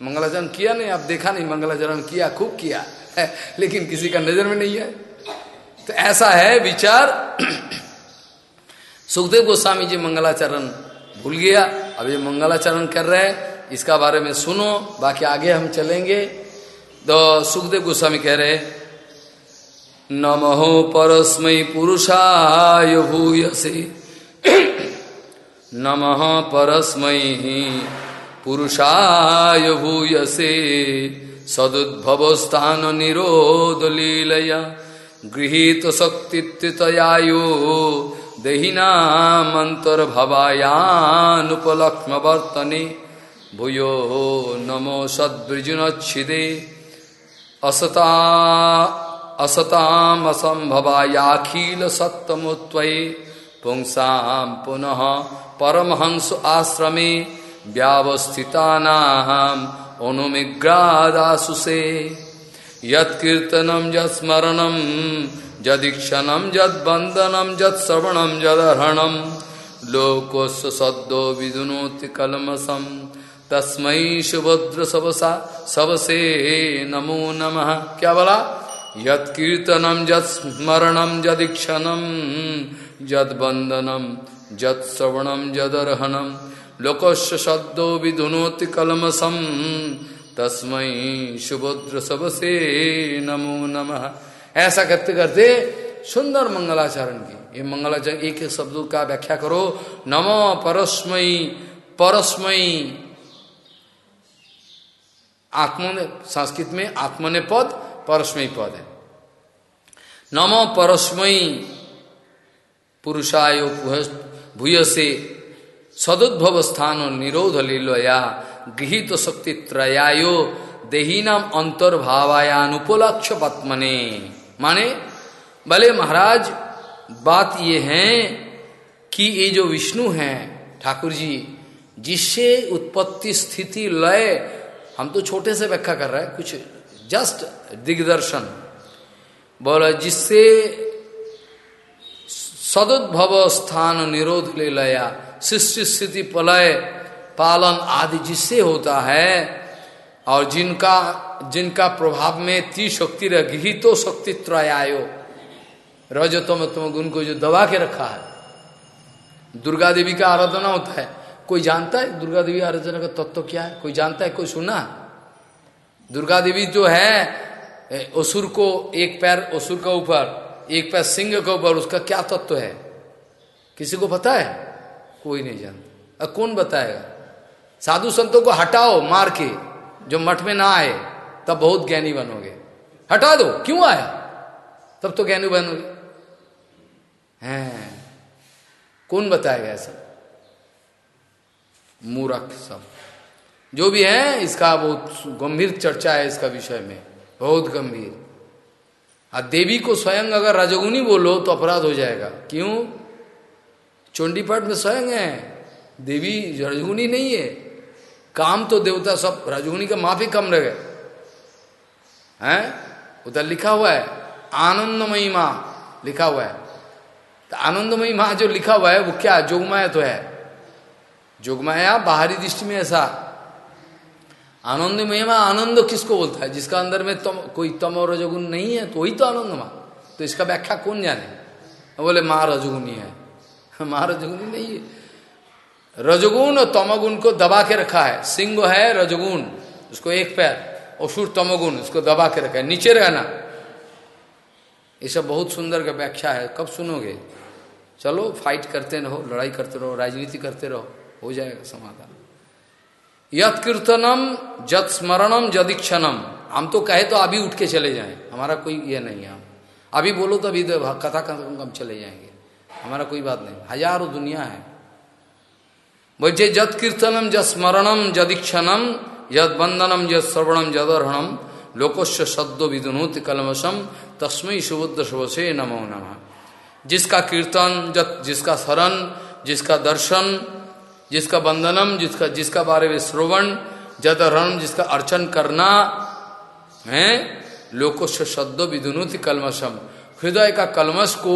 मंगलाचरण किया नहीं, आप देखा नहीं, मंगलाचरण किया, खूब किया है, लेकिन किसी का नज़र में नहीं है। तो ऐसा है विचार। सुखदेव गोस्वामी जी मंगलाचरण भूल गया अब ये मंगलाचरण कर रहे हैं, इसका बारे में सुनो, बाकी आगे हम चलेंगे। तो सुखदेव गोस्वामी कह रहे नमो परस्मय पुरुषाय भूयसे। नमः परस्मय पुरुषाय भूयसे। सदुद्भवस्थान निरोध लीलया, गृहीत शक्तितयायो दहिनामंतर्भवायानुपलक्ष्म वर्तने भूयो नमो सद्वृजुनच्छिदे। असता, असताम असंभवायाखिल सत्तमोत्वये पुंसाम पुनः परमहंस आश्रमे, व्यावस्थितानाम अनुमिग्रादासुसे यत्कीर्तनम यस्मरणम जदीक्षणम जदवंदनम जत्श्रवणम जदर्हणम लोकोस्व सद्दो विदुनोति कलमसम। तस्मै सुभद्र सबसा सबसे नमो नमः। क्या बोला? यत्कीर्तनम जत्स्मरणम जदीक्षणम जदवंदनम जत्श्रवणम जदर्हणम लोकस्य सद्दो विधुनोति कलमसम तस्मय सुभद्र सबसे नमो नमः। ऐसा करते करते सुंदर मंगलाचरण की, ये मंगलाचरण एक एक शब्दों का व्याख्या करो। नमो परस्मयी परस्मयी आत्मने संस्कृत में आत्मने पद, परस्मयी पद है। नमो परस्मयी पुरुषाय भूयसे सदुद्भव स्थान निरोध लीलया गृहित शक्ति त्रयायो देहीनाम अंतर्भावायानुपलक्ष पत्मने माने, भले महाराज, बात ये है कि ये जो विष्णु हैं, ठाकुर जी, जिससे उत्पत्ति स्थिति लय हम तो छोटे से व्याख्या कर रहे हैं, कुछ जस्ट दिग्दर्शन। बोला, जिससे सदुद्भव स्थान निरोध ले लया, शिष्य स्थिति प्रलय पालन आदि जिससे होता है, और जिनका जिनका प्रभाव में ती शक्ति रही तो शक्ति त्रयायो। रजतम तुम गुण को जो दबा के रखा है। दुर्गा देवी का आराधना होता है। कोई जानता है? दुर्गा देवी आराधना का तत्व क्या है? कोई जानता है? कोई सुना? दुर्गा देवी जो है असुर को एक पैर असुर का ऊपर, एक पैर सिंह के ऊपर, उसका क्या तत्व है? किसी को पता है? कोई नहीं जानता। अब कौन बताएगा? साधु संतों को हटाओ मार के। जो मठ में ना आए, तब बहुत ज्ञानी बनोगे। हटा दो। क्यों आया? तब तो ज्ञानी बनोगे। हैं। कौन बताएगा ऐसा? मूरख सब। जो भी है, इसका बहुत गंभीर चर्चा है इसका विषय में। बहुत गंभीर। और देवी को स्वयं अगर रजगुनी बोलो तो अपराध हो जाएगा। क्यों? चोंडीपाठ में स्वयं है। देवी रजगुनी नहीं है। काम तो देवता सब, रजगुनी का माफ़ी कम रह। गए हैं? उधर लिखा हुआ है, आनंदमयी माँ लिखा हुआ है। तो आनंदमयी माँ जो लिखा हुआ है, वो क्या? जोगमाया तो है। जोगमाया बाहरी दृष्टि में ऐसा। आनंद माँ आनंद किसको बोलता है? जिसका अंदर में तम, कोई तम और रजगुण नहीं है तो वही तो आनंद माँ तो इसका व्याख्या कौन जाने? बोले, माँ रजगुनी है। माँ रजगुनी नहीं है। रजगुण और तमगुण को दबा के रखा है। सिंह है रजगुण, उसको एक पैर और असुर तमगुण, उसको दबा के रखा है। नीचे रहना। ये सब बहुत सुंदर का व्याख्या है। कब सुनोगे? चलो फाइट करते रहो, लड़ाई करते रहो, राजनीति करते रहो। हो जाएगा समाधान। यत कीर्तनम जत स्मरणम जदीक्षणम हम तो कहे तो अभी उठ के चले जाएँ। हमारा कोई ये नहीं है। हम अभी बोलो तो अभी कथा हम चले जाएँगे। हमारा कोई बात नहीं। हज़ारों दुनिया है। बोलते जत कीर्तनम जत स्मरणम जदीक्षणम यद बंदनम जद श्रवणम जदर्हणम लोकोश्य शब्दो विदुनोति कलमशम तस्मय सुबुद्ध शुभसे नमो नम। जिसका कीर्तन जिसका शरण जिसका दर्शन जिसका बंधनम, जिसका जिसका बारे में श्रवण जदरण जिसका अर्चन करना, है? लोकोश शब्द विदुनुति कलमशम हृदय का कलमश को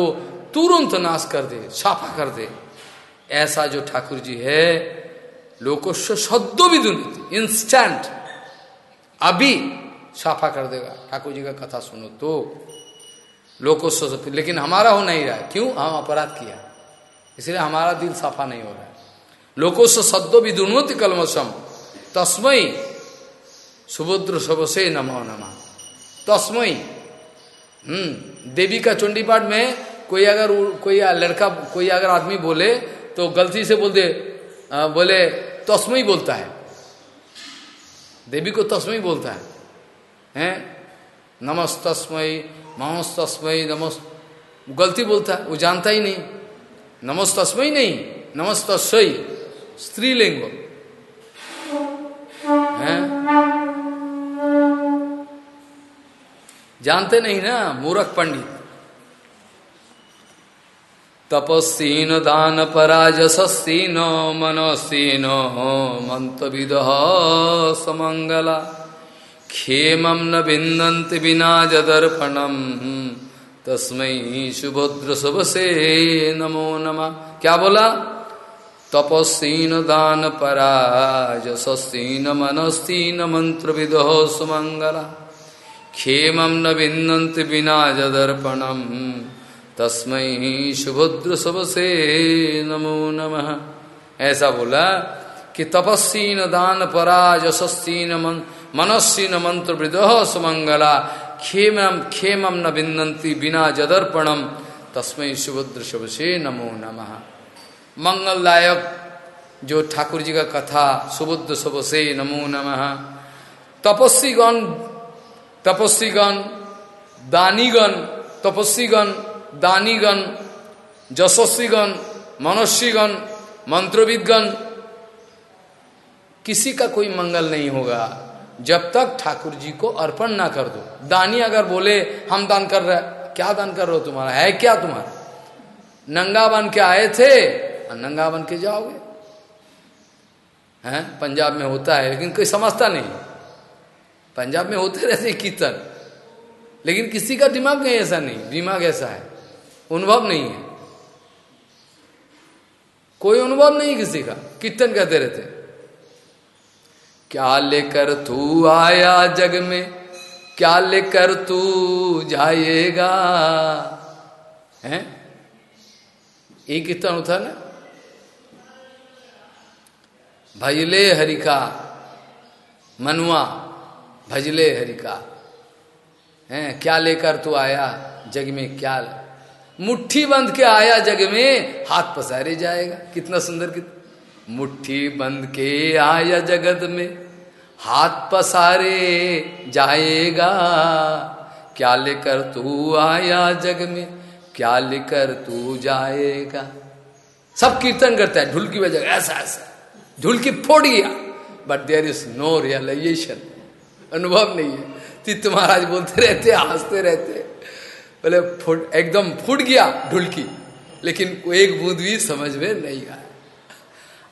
तुरंत नाश कर दे साफा कर दे। ऐसा जो ठाकुर जी है लोकोश शब्द विदुनुति इंस्टेंट अभी साफा कर देगा। ठाकुर जी का कथा सुनो तो। लोकोश लेकिन हमारा हो नहीं रहा क्यों? हम अपराध किया। इसलिए हमारा दिल साफा नहीं हो रहा लोकोस सद्दो विदुनोति कलमसम तस्मय सुभद्र सबसे नमो नमा। तस्मय हम्म देवी का चुंडी पाठ में कोई अगर कोई लड़का कोई अगर आदमी बोले तो गलती से बोल दे आ, बोले तस्मय बोलता है। देवी को तस्मय बोलता है। हैं? नमस्तस्मय तस्मय नमस् गलती बोलता है वो जानता ही नहीं। नमस्तस्मय नहीं नमस्तस्वई स्त्रीलिंग है? जानते नहीं ना, मूरख पंडित। तपस्ीन दान पराजसीन मनसीन मंतविद समंगला। क्षेम न बिंदंत बिना जदर्पणम तस्मै सुभद्र सबसे नमो नमः। क्या बोला? तपस्ीन दान पराजसीन मनस्तीन मंत्र विदो सुमंगला। क्षेम न बिंदंत बिना जदर्पणम तस्म सुभद्र सबसे नमो नमः। ऐसा बोला कि तपस्ीन दान पराजसीन मन मनस्वीन मंत्र वृदो सुमंगला। क्षेम क्षेम न बिंदंती बिना जदर्पणम तस्मय सुभद्र सबसे नमो नमः। मंगलदायक जो ठाकुर जी का कथा, सुबुद्ध सबसे नमो नमः। तपस्वीगण तपस्वीगण, दानीगण तपस्वीगण, दानीगण जशस्वीगण मनुष्यगण मंत्रविदगण। किसी का कोई मंगल नहीं होगा, जब तक ठाकुर जी को अर्पण ना कर दो। दानी अगर बोले, हम दान कर रहे क्या दान कर रहे हो तुम्हारा? है क्या तुम्हारा? नंगा बन के आए थे नंगा बन के जाओगे? हैं? पंजाब में होता है, लेकिन कोई समझता नहीं। पंजाब में होते रहते कीर्तन। लेकिन किसी का दिमाग नहीं, ऐसा नहीं। दिमाग ऐसा है। अनुभव नहीं है। कोई अनुभव नहीं किसी का। कीर्तन कहते रहते क्या लेकर तू आया जग में? क्या लेकर तू जाएगा? हैं? एक कीर्तन होता ना? भजले हरिका, मनुआ, भजले हरिका। हैं, क्या लेकर तू आया जग में क्या? मुट्ठी बंद के आया जग में, हाथ पसारे जाएगा। कितना सुंदर कितना मुट्ठी बंद के आया जगत में, हाथ पसारे जाएगा। क्या लेकर तू आया जग में, क्या लेकर तू जाएगा? सब कीर्तन करता है ढुलकी बजा ऐसा ऐसा। ढुलकी फोड़ गया। But there is no realization अनुभव नहीं है। तीर्थ महाराज बोलते रहते, हँसते रहते। बोले, फुट, एकदम फूट गया ढुलकी। लेकिन एक बूंद भी समझ में नहीं आया।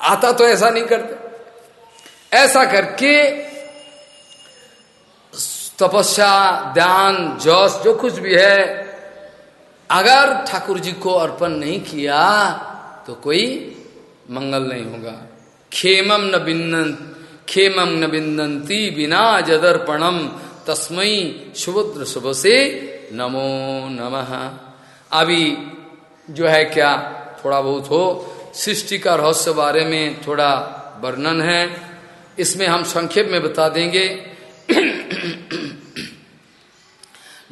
आता तो ऐसा नहीं करते। ऐसा करके तपस्या, ध्यान, जस, जो कुछ भी है, अगर ठाकुर जी को अर्पण नहीं किया तो कोई मंगल नहीं होगा। खेमम न बिन्न खेमम न बिंदंती बिना जदर्पणम। तस्मई शुभद्र शुभ से नमो नमः। अभी जो है क्या थोड़ा बहुत हो, सृष्टि का रहस्य बारे में थोड़ा वर्णन है। इसमें हम संक्षेप में बता देंगे।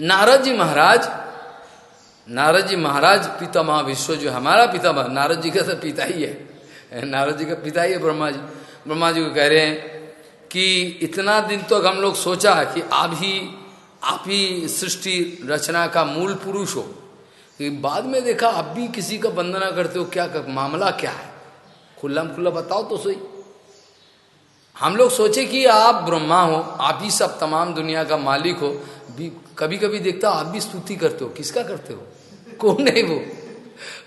नारद जी महाराज, नारद जी महाराज पिता महाविश्व जो हमारा पिता नारद जी का तो पिता ही है। नारद जी का पिता ही है ब्रह्मा जी। ब्रह्मा जी को कह रहे हैं कि इतना दिन तक तो हम लोग सोचा कि आप ही आप ही सृष्टि रचना का मूल पुरुष हो। कि बाद में देखा आप भी किसी का वंदना करते हो क्या कर, मामला क्या है? खुल्ला खुल्ला बताओ तो सही। हम लोग सोचे कि आप ब्रह्मा हो आप ही सब तमाम दुनिया का मालिक हो भी कभी कभी देखता आप भी स्तुति करते हो। किसका करते हो? कौन है वो?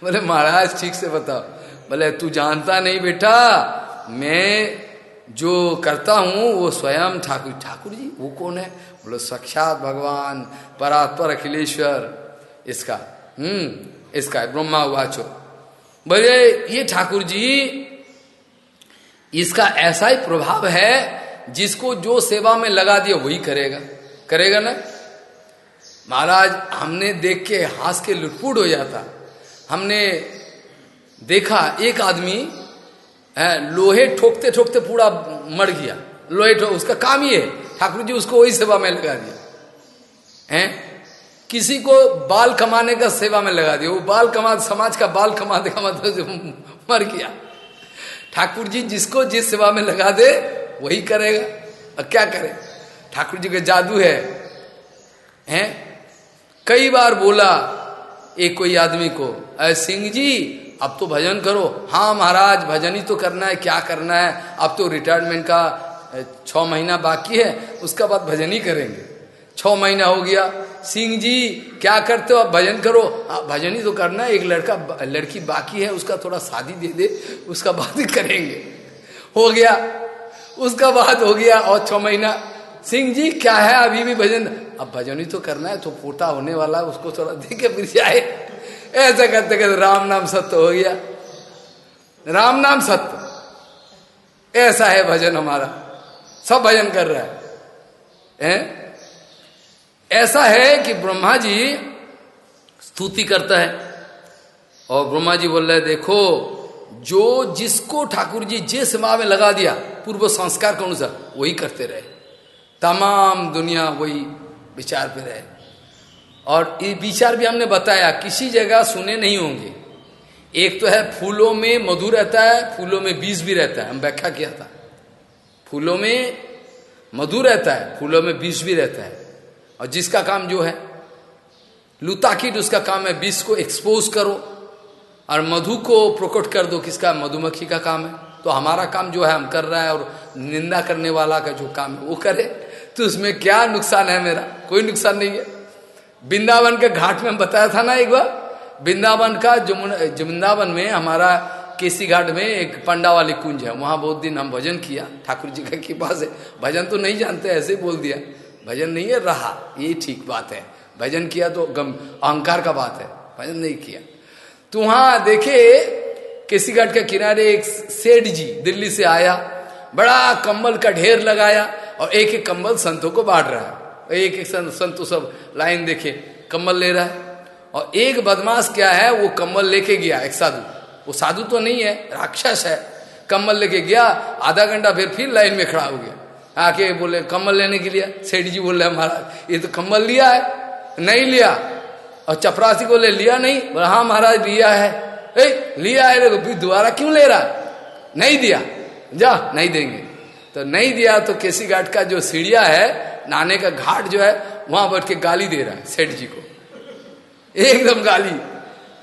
बोले महाराज ठीक से बताओ। बोले तू जानता नहीं बेटा, मैं जो करता हूँ वो स्वयं ठाकुर ठाकुर जी, वो कौन है? बोले, साक्षात भगवान, परात्पर अखिलेश्वर। इसका हम्म इसका, ब्रह्मा वाचो। बोले, ये ठाकुर जी, इसका ऐसा ही प्रभाव है, जिसको जो सेवा में लगा दिया, वही करेगा। करेगा ना? महाराज, हमने देख के हाथ के लुटपुट हो जाता। हमने देखा एक आदमी, है, लोहे ठोकते ठोकते पूरा मर गया। लोहे ठोक उसका काम ही है, ठाकुर जी उसको वही सेवा में लगा दिया। है? किसी को बाल कमाने का सेवा में लगा दिया। वो बाल कमा, समाज का बाल कमाने का मतलब मर गया। ठाकुर जी जिसको जिस सेवा में लगा दे, वही करेगा। और क्या करे? ठाकुर जी का जादू है। हैं? कई बार बोला एक कोई आदमी को, अरे सिंह जी अब तो भजन करो। हाँ महाराज, भजन ही तो करना है, क्या करना है? अब तो रिटायरमेंट का छ महीना बाकी है, उसका बाद भजन ही करेंगे। छ महीना हो गया। सिंह जी, क्या करते हो? आप भजन करो। आप भजन ही तो करना है। एक लड़का, लड़की बाकी है, उसका थोड़ा शादी दे दे, उसका बाद करेंगे। हो गया। उसका बाद हो गया और छ महीना। सिंह जी, क्या है अभी भी भजन? अब भजन ही तो करना है तो पोता होने वाला उसको थोड़ा दे के फिर जाए। ऐसा करते करते राम नाम सत्य हो गया। राम नाम सत्य। ऐसा है भजन हमारा। सब भजन कर रहा है? ऐसा है कि ब्रह्मा जी स्तुति करता है। और ब्रह्मा जी बोल रहे देखो, जो जिसको ठाकुर जी जिस सेवा में लगा दिया, पूर्व संस्कार के अनुसार, वही करते रहे। तमाम दुनिया वही विचार पे रहे। और ये विचार भी हमने बताया, किसी जगह सुने नहीं होंगे। एक तो है, फूलों में मधु रहता है, फूलों में बीज भी रहता है, हम व्याख्या किया था। फूलों में मधु रहता है, फूलों में बीज भी रहता है। और जिसका काम जो है, लूता उसका काम है विष को एक्सपोज करो और मधु को प्रकट कर दो, किसका? मधुमक्खी का काम है। तो हमारा काम जो है, हम कर रहा है और निंदा करने वाला का जो काम है, वो करे। तो उसमें क्या नुकसान है मेरा? कोई नुकसान नहीं है। वृंदावन के घाट में बताया था ना एक बार, वृंदावन का वृंदावन में, हमारा केसी घाट में एक पंडा वाली कुंज है, वहाँ बहुत दिन हम भजन किया। ठाकुर जी का कृपा से भजन तो नहीं जानते, ऐसे बोल दिया। भजन नहीं है, रहा, ये ठीक बात है। भजन किया तो गम, अहंकार का बात है। भजन नहीं किया। तो वहाँ देखे, केसी घाट के किनारे एक सेठ जी दिल्ली से आया, बड़ा कंबल का ढेर लगाया और एक एक कंबल संतों को बांट रहा है। एक एक संत तो सब लाइन देखे कम्बल ले रहा है। और एक बदमाश क्या है वो कम्बल लेके गया एक साधु। वो साधु तो नहीं है राक्षस है। कम्बल लेके गया आधा घंटा फिर फिर लाइन में खड़ा हो गया। आके बोले कम्बल लेने के लिए? सेठ जी बोल महाराज ये तो कम्बल लिया है नहीं लिया। और चपरासी को ले लिया नहीं? बोला हाँ महाराज लिया है। ए, लिया है दोबारा क्यों ले रहा नहीं दिया। जा नहीं देंगे। तो नहीं दिया तो केसी घाट का जो सीढ़िया है नाने का घाट जो है, वहाँ बैठ के गाली दे रहा है, सेठ जी को। एकदम गाली।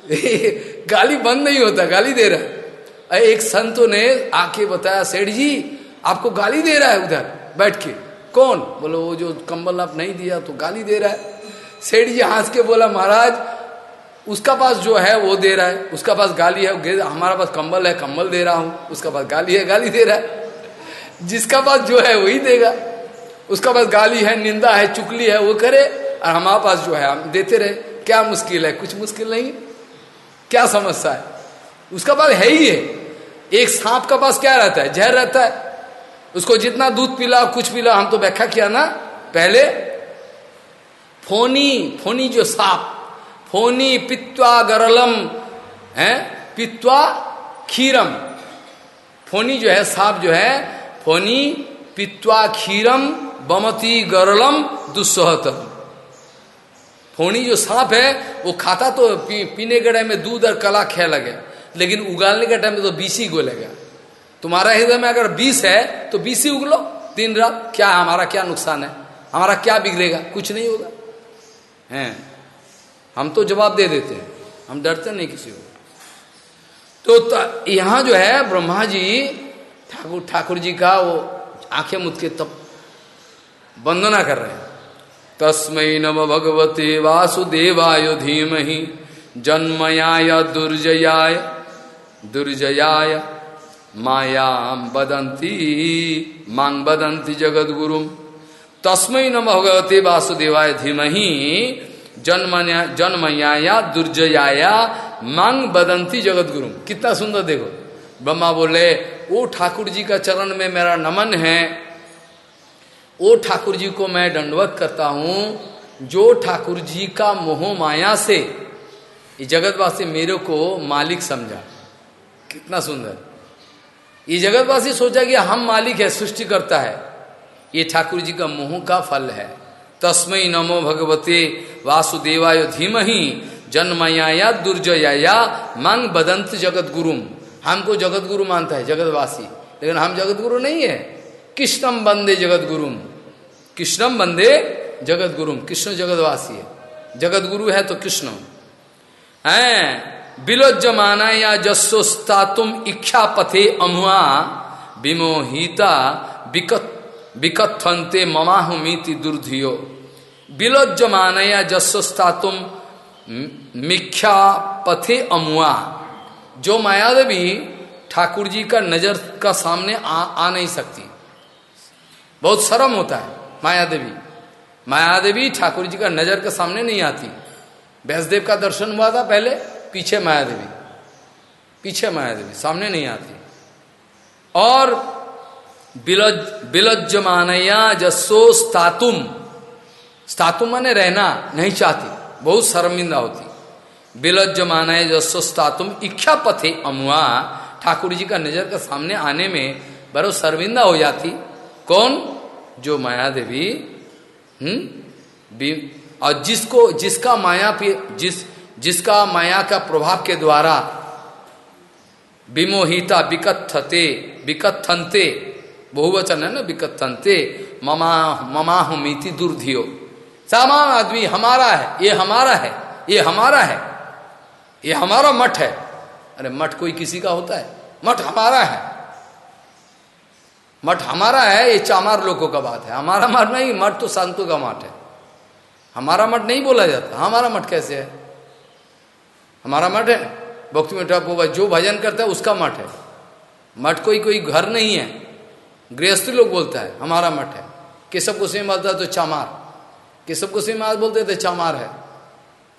गाली बंद नहीं होता, गाली दे रहा है। एक संतों ने आके बताया, सेठ जी, आपको गाली दे रहा है उधर, बैठ के। कौन? बोलो, वो जो कंबल आप नहीं दिया तो गाली दे रहा है। सेठ जी हंस के बोला, महाराज, उसका पास जो है, वो दे रहा है। उसका पास गाली है। हमारा पास कंबल है, कंबल दे रहा हूँ। उसका पास गाली है, गाली दे रहा है। जिसका पास जो है वही देगा। उसका पास गाली है, निंदा है, चुकली है, वो करे और हमारे पास जो है हम देते रहे। क्या मुश्किल है? कुछ मुश्किल नहीं। क्या समस्या है? उसका पास है ही है। एक सांप का पास क्या रहता है? जहर रहता है। उसको जितना दूध पिला कुछ पिला हम तो व्याख्या किया ना पहले। फोनी फोनी जो सांप, फोनी पित्वा गरलम, है? पित्वा खीरम। फोनी जो है, सांप जो है फोनी पित्वा खीरम बमती गरलम दुस्सहतम। फोनी जो सांप है वो खाता तो पी, पीने के टाइम में दूध और कला खे लगे। लेकिन उगालने के टाइम में तो बीसी गोलेगा। तुम्हारा हृदय में अगर बीस है तो बीसी उगलो दिन रात। क्या हमारा क्या नुकसान है? हमारा क्या बिगड़ेगा? कुछ नहीं होगा। हैं? हम तो जवाब दे देते हैं। हम डरते नहीं किसी को। तो यहाँ जो है ब्रह्मा जी ठाकुर ठाकुर जी का वो आँखें मुद के तब वंदना कर रहे हैं। तस्मै नम भगवते वासुदेवाय धीमहि। जन्मयाय, दुर्जयाय। दुर्जयाय। मायां बदंती मांग बदंती जगदगुरु। तस्मै नम भगवते वासुदेवाय धीमहि। जन्मया जन्मयाया, दुर्जयाया। मांग बदंती जगदगुरु। कितना सुंदर देखो। ब्रह्मा बोले वो ठाकुर जी का चरण में मेरा नमन है। ओ ठाकुर जी को मैं दंडवत करता हूँ, जो ठाकुर जी का मोह माया से ये जगतवासी मेरे को मालिक समझा। कितना सुंदर। ये जगतवासी सोचा कि हम मालिक है, सृष्टि करता है। ये ठाकुर जी का मोह का फल है। तस्मय नमो भगवते वासुदेवाय धीमहि जन्मया दुर्जया मंग बदंत जगत गुरुम हमको जगत गुरु मानता है जगतवासी लेकिन हम जगत गुरु नहीं है। कृष्णम बंदे जगत गुरुम कृष्णम बंदे जगत गुरुम कृष्ण जगतवासी है। जगत गुरु है तो कृष्ण। है? बिलोज माना या जस्सोस्ता तुम इच्छा पथे अमुआ विमोहिता विकथनते ममाहुमिति दुर्धियो। बिलोज मानया जस्सोस्ता तुम मिख्या पथे अमुआ। जो माया देवी ठाकुर जी का नज़र का सामने आ, आ नहीं सकती। बहुत शर्म होता है माया देवी माया देवी ठाकुर जी का नज़र के सामने नहीं आती। वैसदेव का दर्शन हुआ था पहले पीछे माया देवी पीछे माया देवी सामने नहीं आती। और बिलज बिलज मानया जसो स्तातुम स्तातुम माने रहना नहीं चाहती। बहुत शर्मिंदा होती। बिलज मानय जसो स्तातुम इच्छा पथे अमुआ। ठाकुर जी का नज़र के सामने आने में बड़ो शर्मिंदा हो जाती। कौन? जो माया देवी। हम्म? और जिसको जिसका माया जिस जिसका माया का प्रभाव के द्वारा विमोहिता विकथते विकथनते। बहुवचन है ना? विकथनते। ममा ममा हमीति दुर्धियो। सामान आदमी हमारा है। ये हमारा है। ये हमारा है। ये हमारा मठ है। अरे मठ कोई किसी का होता है? मठ हमारा है। मठ हमारा है, ये चामार लोगों का बात है। हमारा मठ नहीं, मठ तो संतों का मठ है। हमारा मठ नहीं बोला जाता। हमारा मठ कैसे है? हमारा मठ है। भक्ति में जो भजन करता है, उसका मठ है। मठ कोई कोई घर नहीं है। गृहस्थी लोग बोलता है, हमारा मठ है। केशव को सेम बोलता है तो चामार। केशव को सेम बोलते थे चामार है।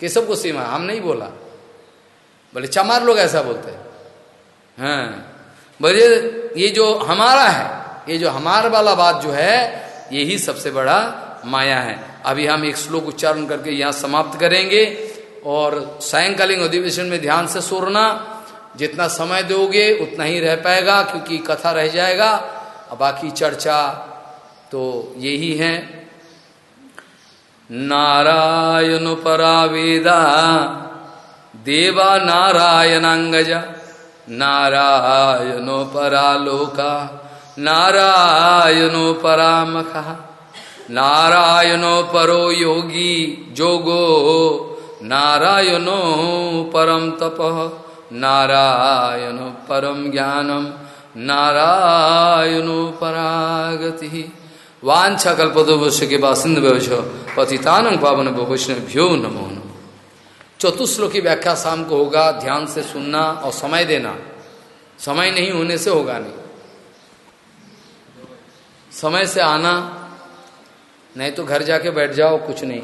केशव को सीमा हम नहीं बोला। बोले, चमार लोग ऐसा बोलते हैं। हाँ। बोले, ये जो हमारा है, ये जो हमार वाला बात जो है यही सबसे बड़ा माया है। अभी हम एक श्लोक उच्चारण करके यहाँ समाप्त करेंगे और सायंकालीन अधिवेशन में ध्यान से सोरना, जितना समय दोगे, उतना ही रह पाएगा, क्योंकि कथा रह जाएगा। बाकी चर्चा तो यही है। नारायण परावेदा। देवा नारायणांगज नारायणो परालोका नारायणो परामखा नारायणो परो योगी, जोगो, नारायणो परम तप, नारायण परम ज्ञानम नारायणो परागति। वांछा कल्पदोवश्य के बाद सिंध पतितान पावन वैष्णव्यो नमो नमो। चतुश्लोक की व्याख्या शाम को होगा, ध्यान से सुनना और समय देना। समय नहीं होने से होगा नहीं। समय से आना, नहीं तो घर जाके बैठ जाओ, कुछ नहीं।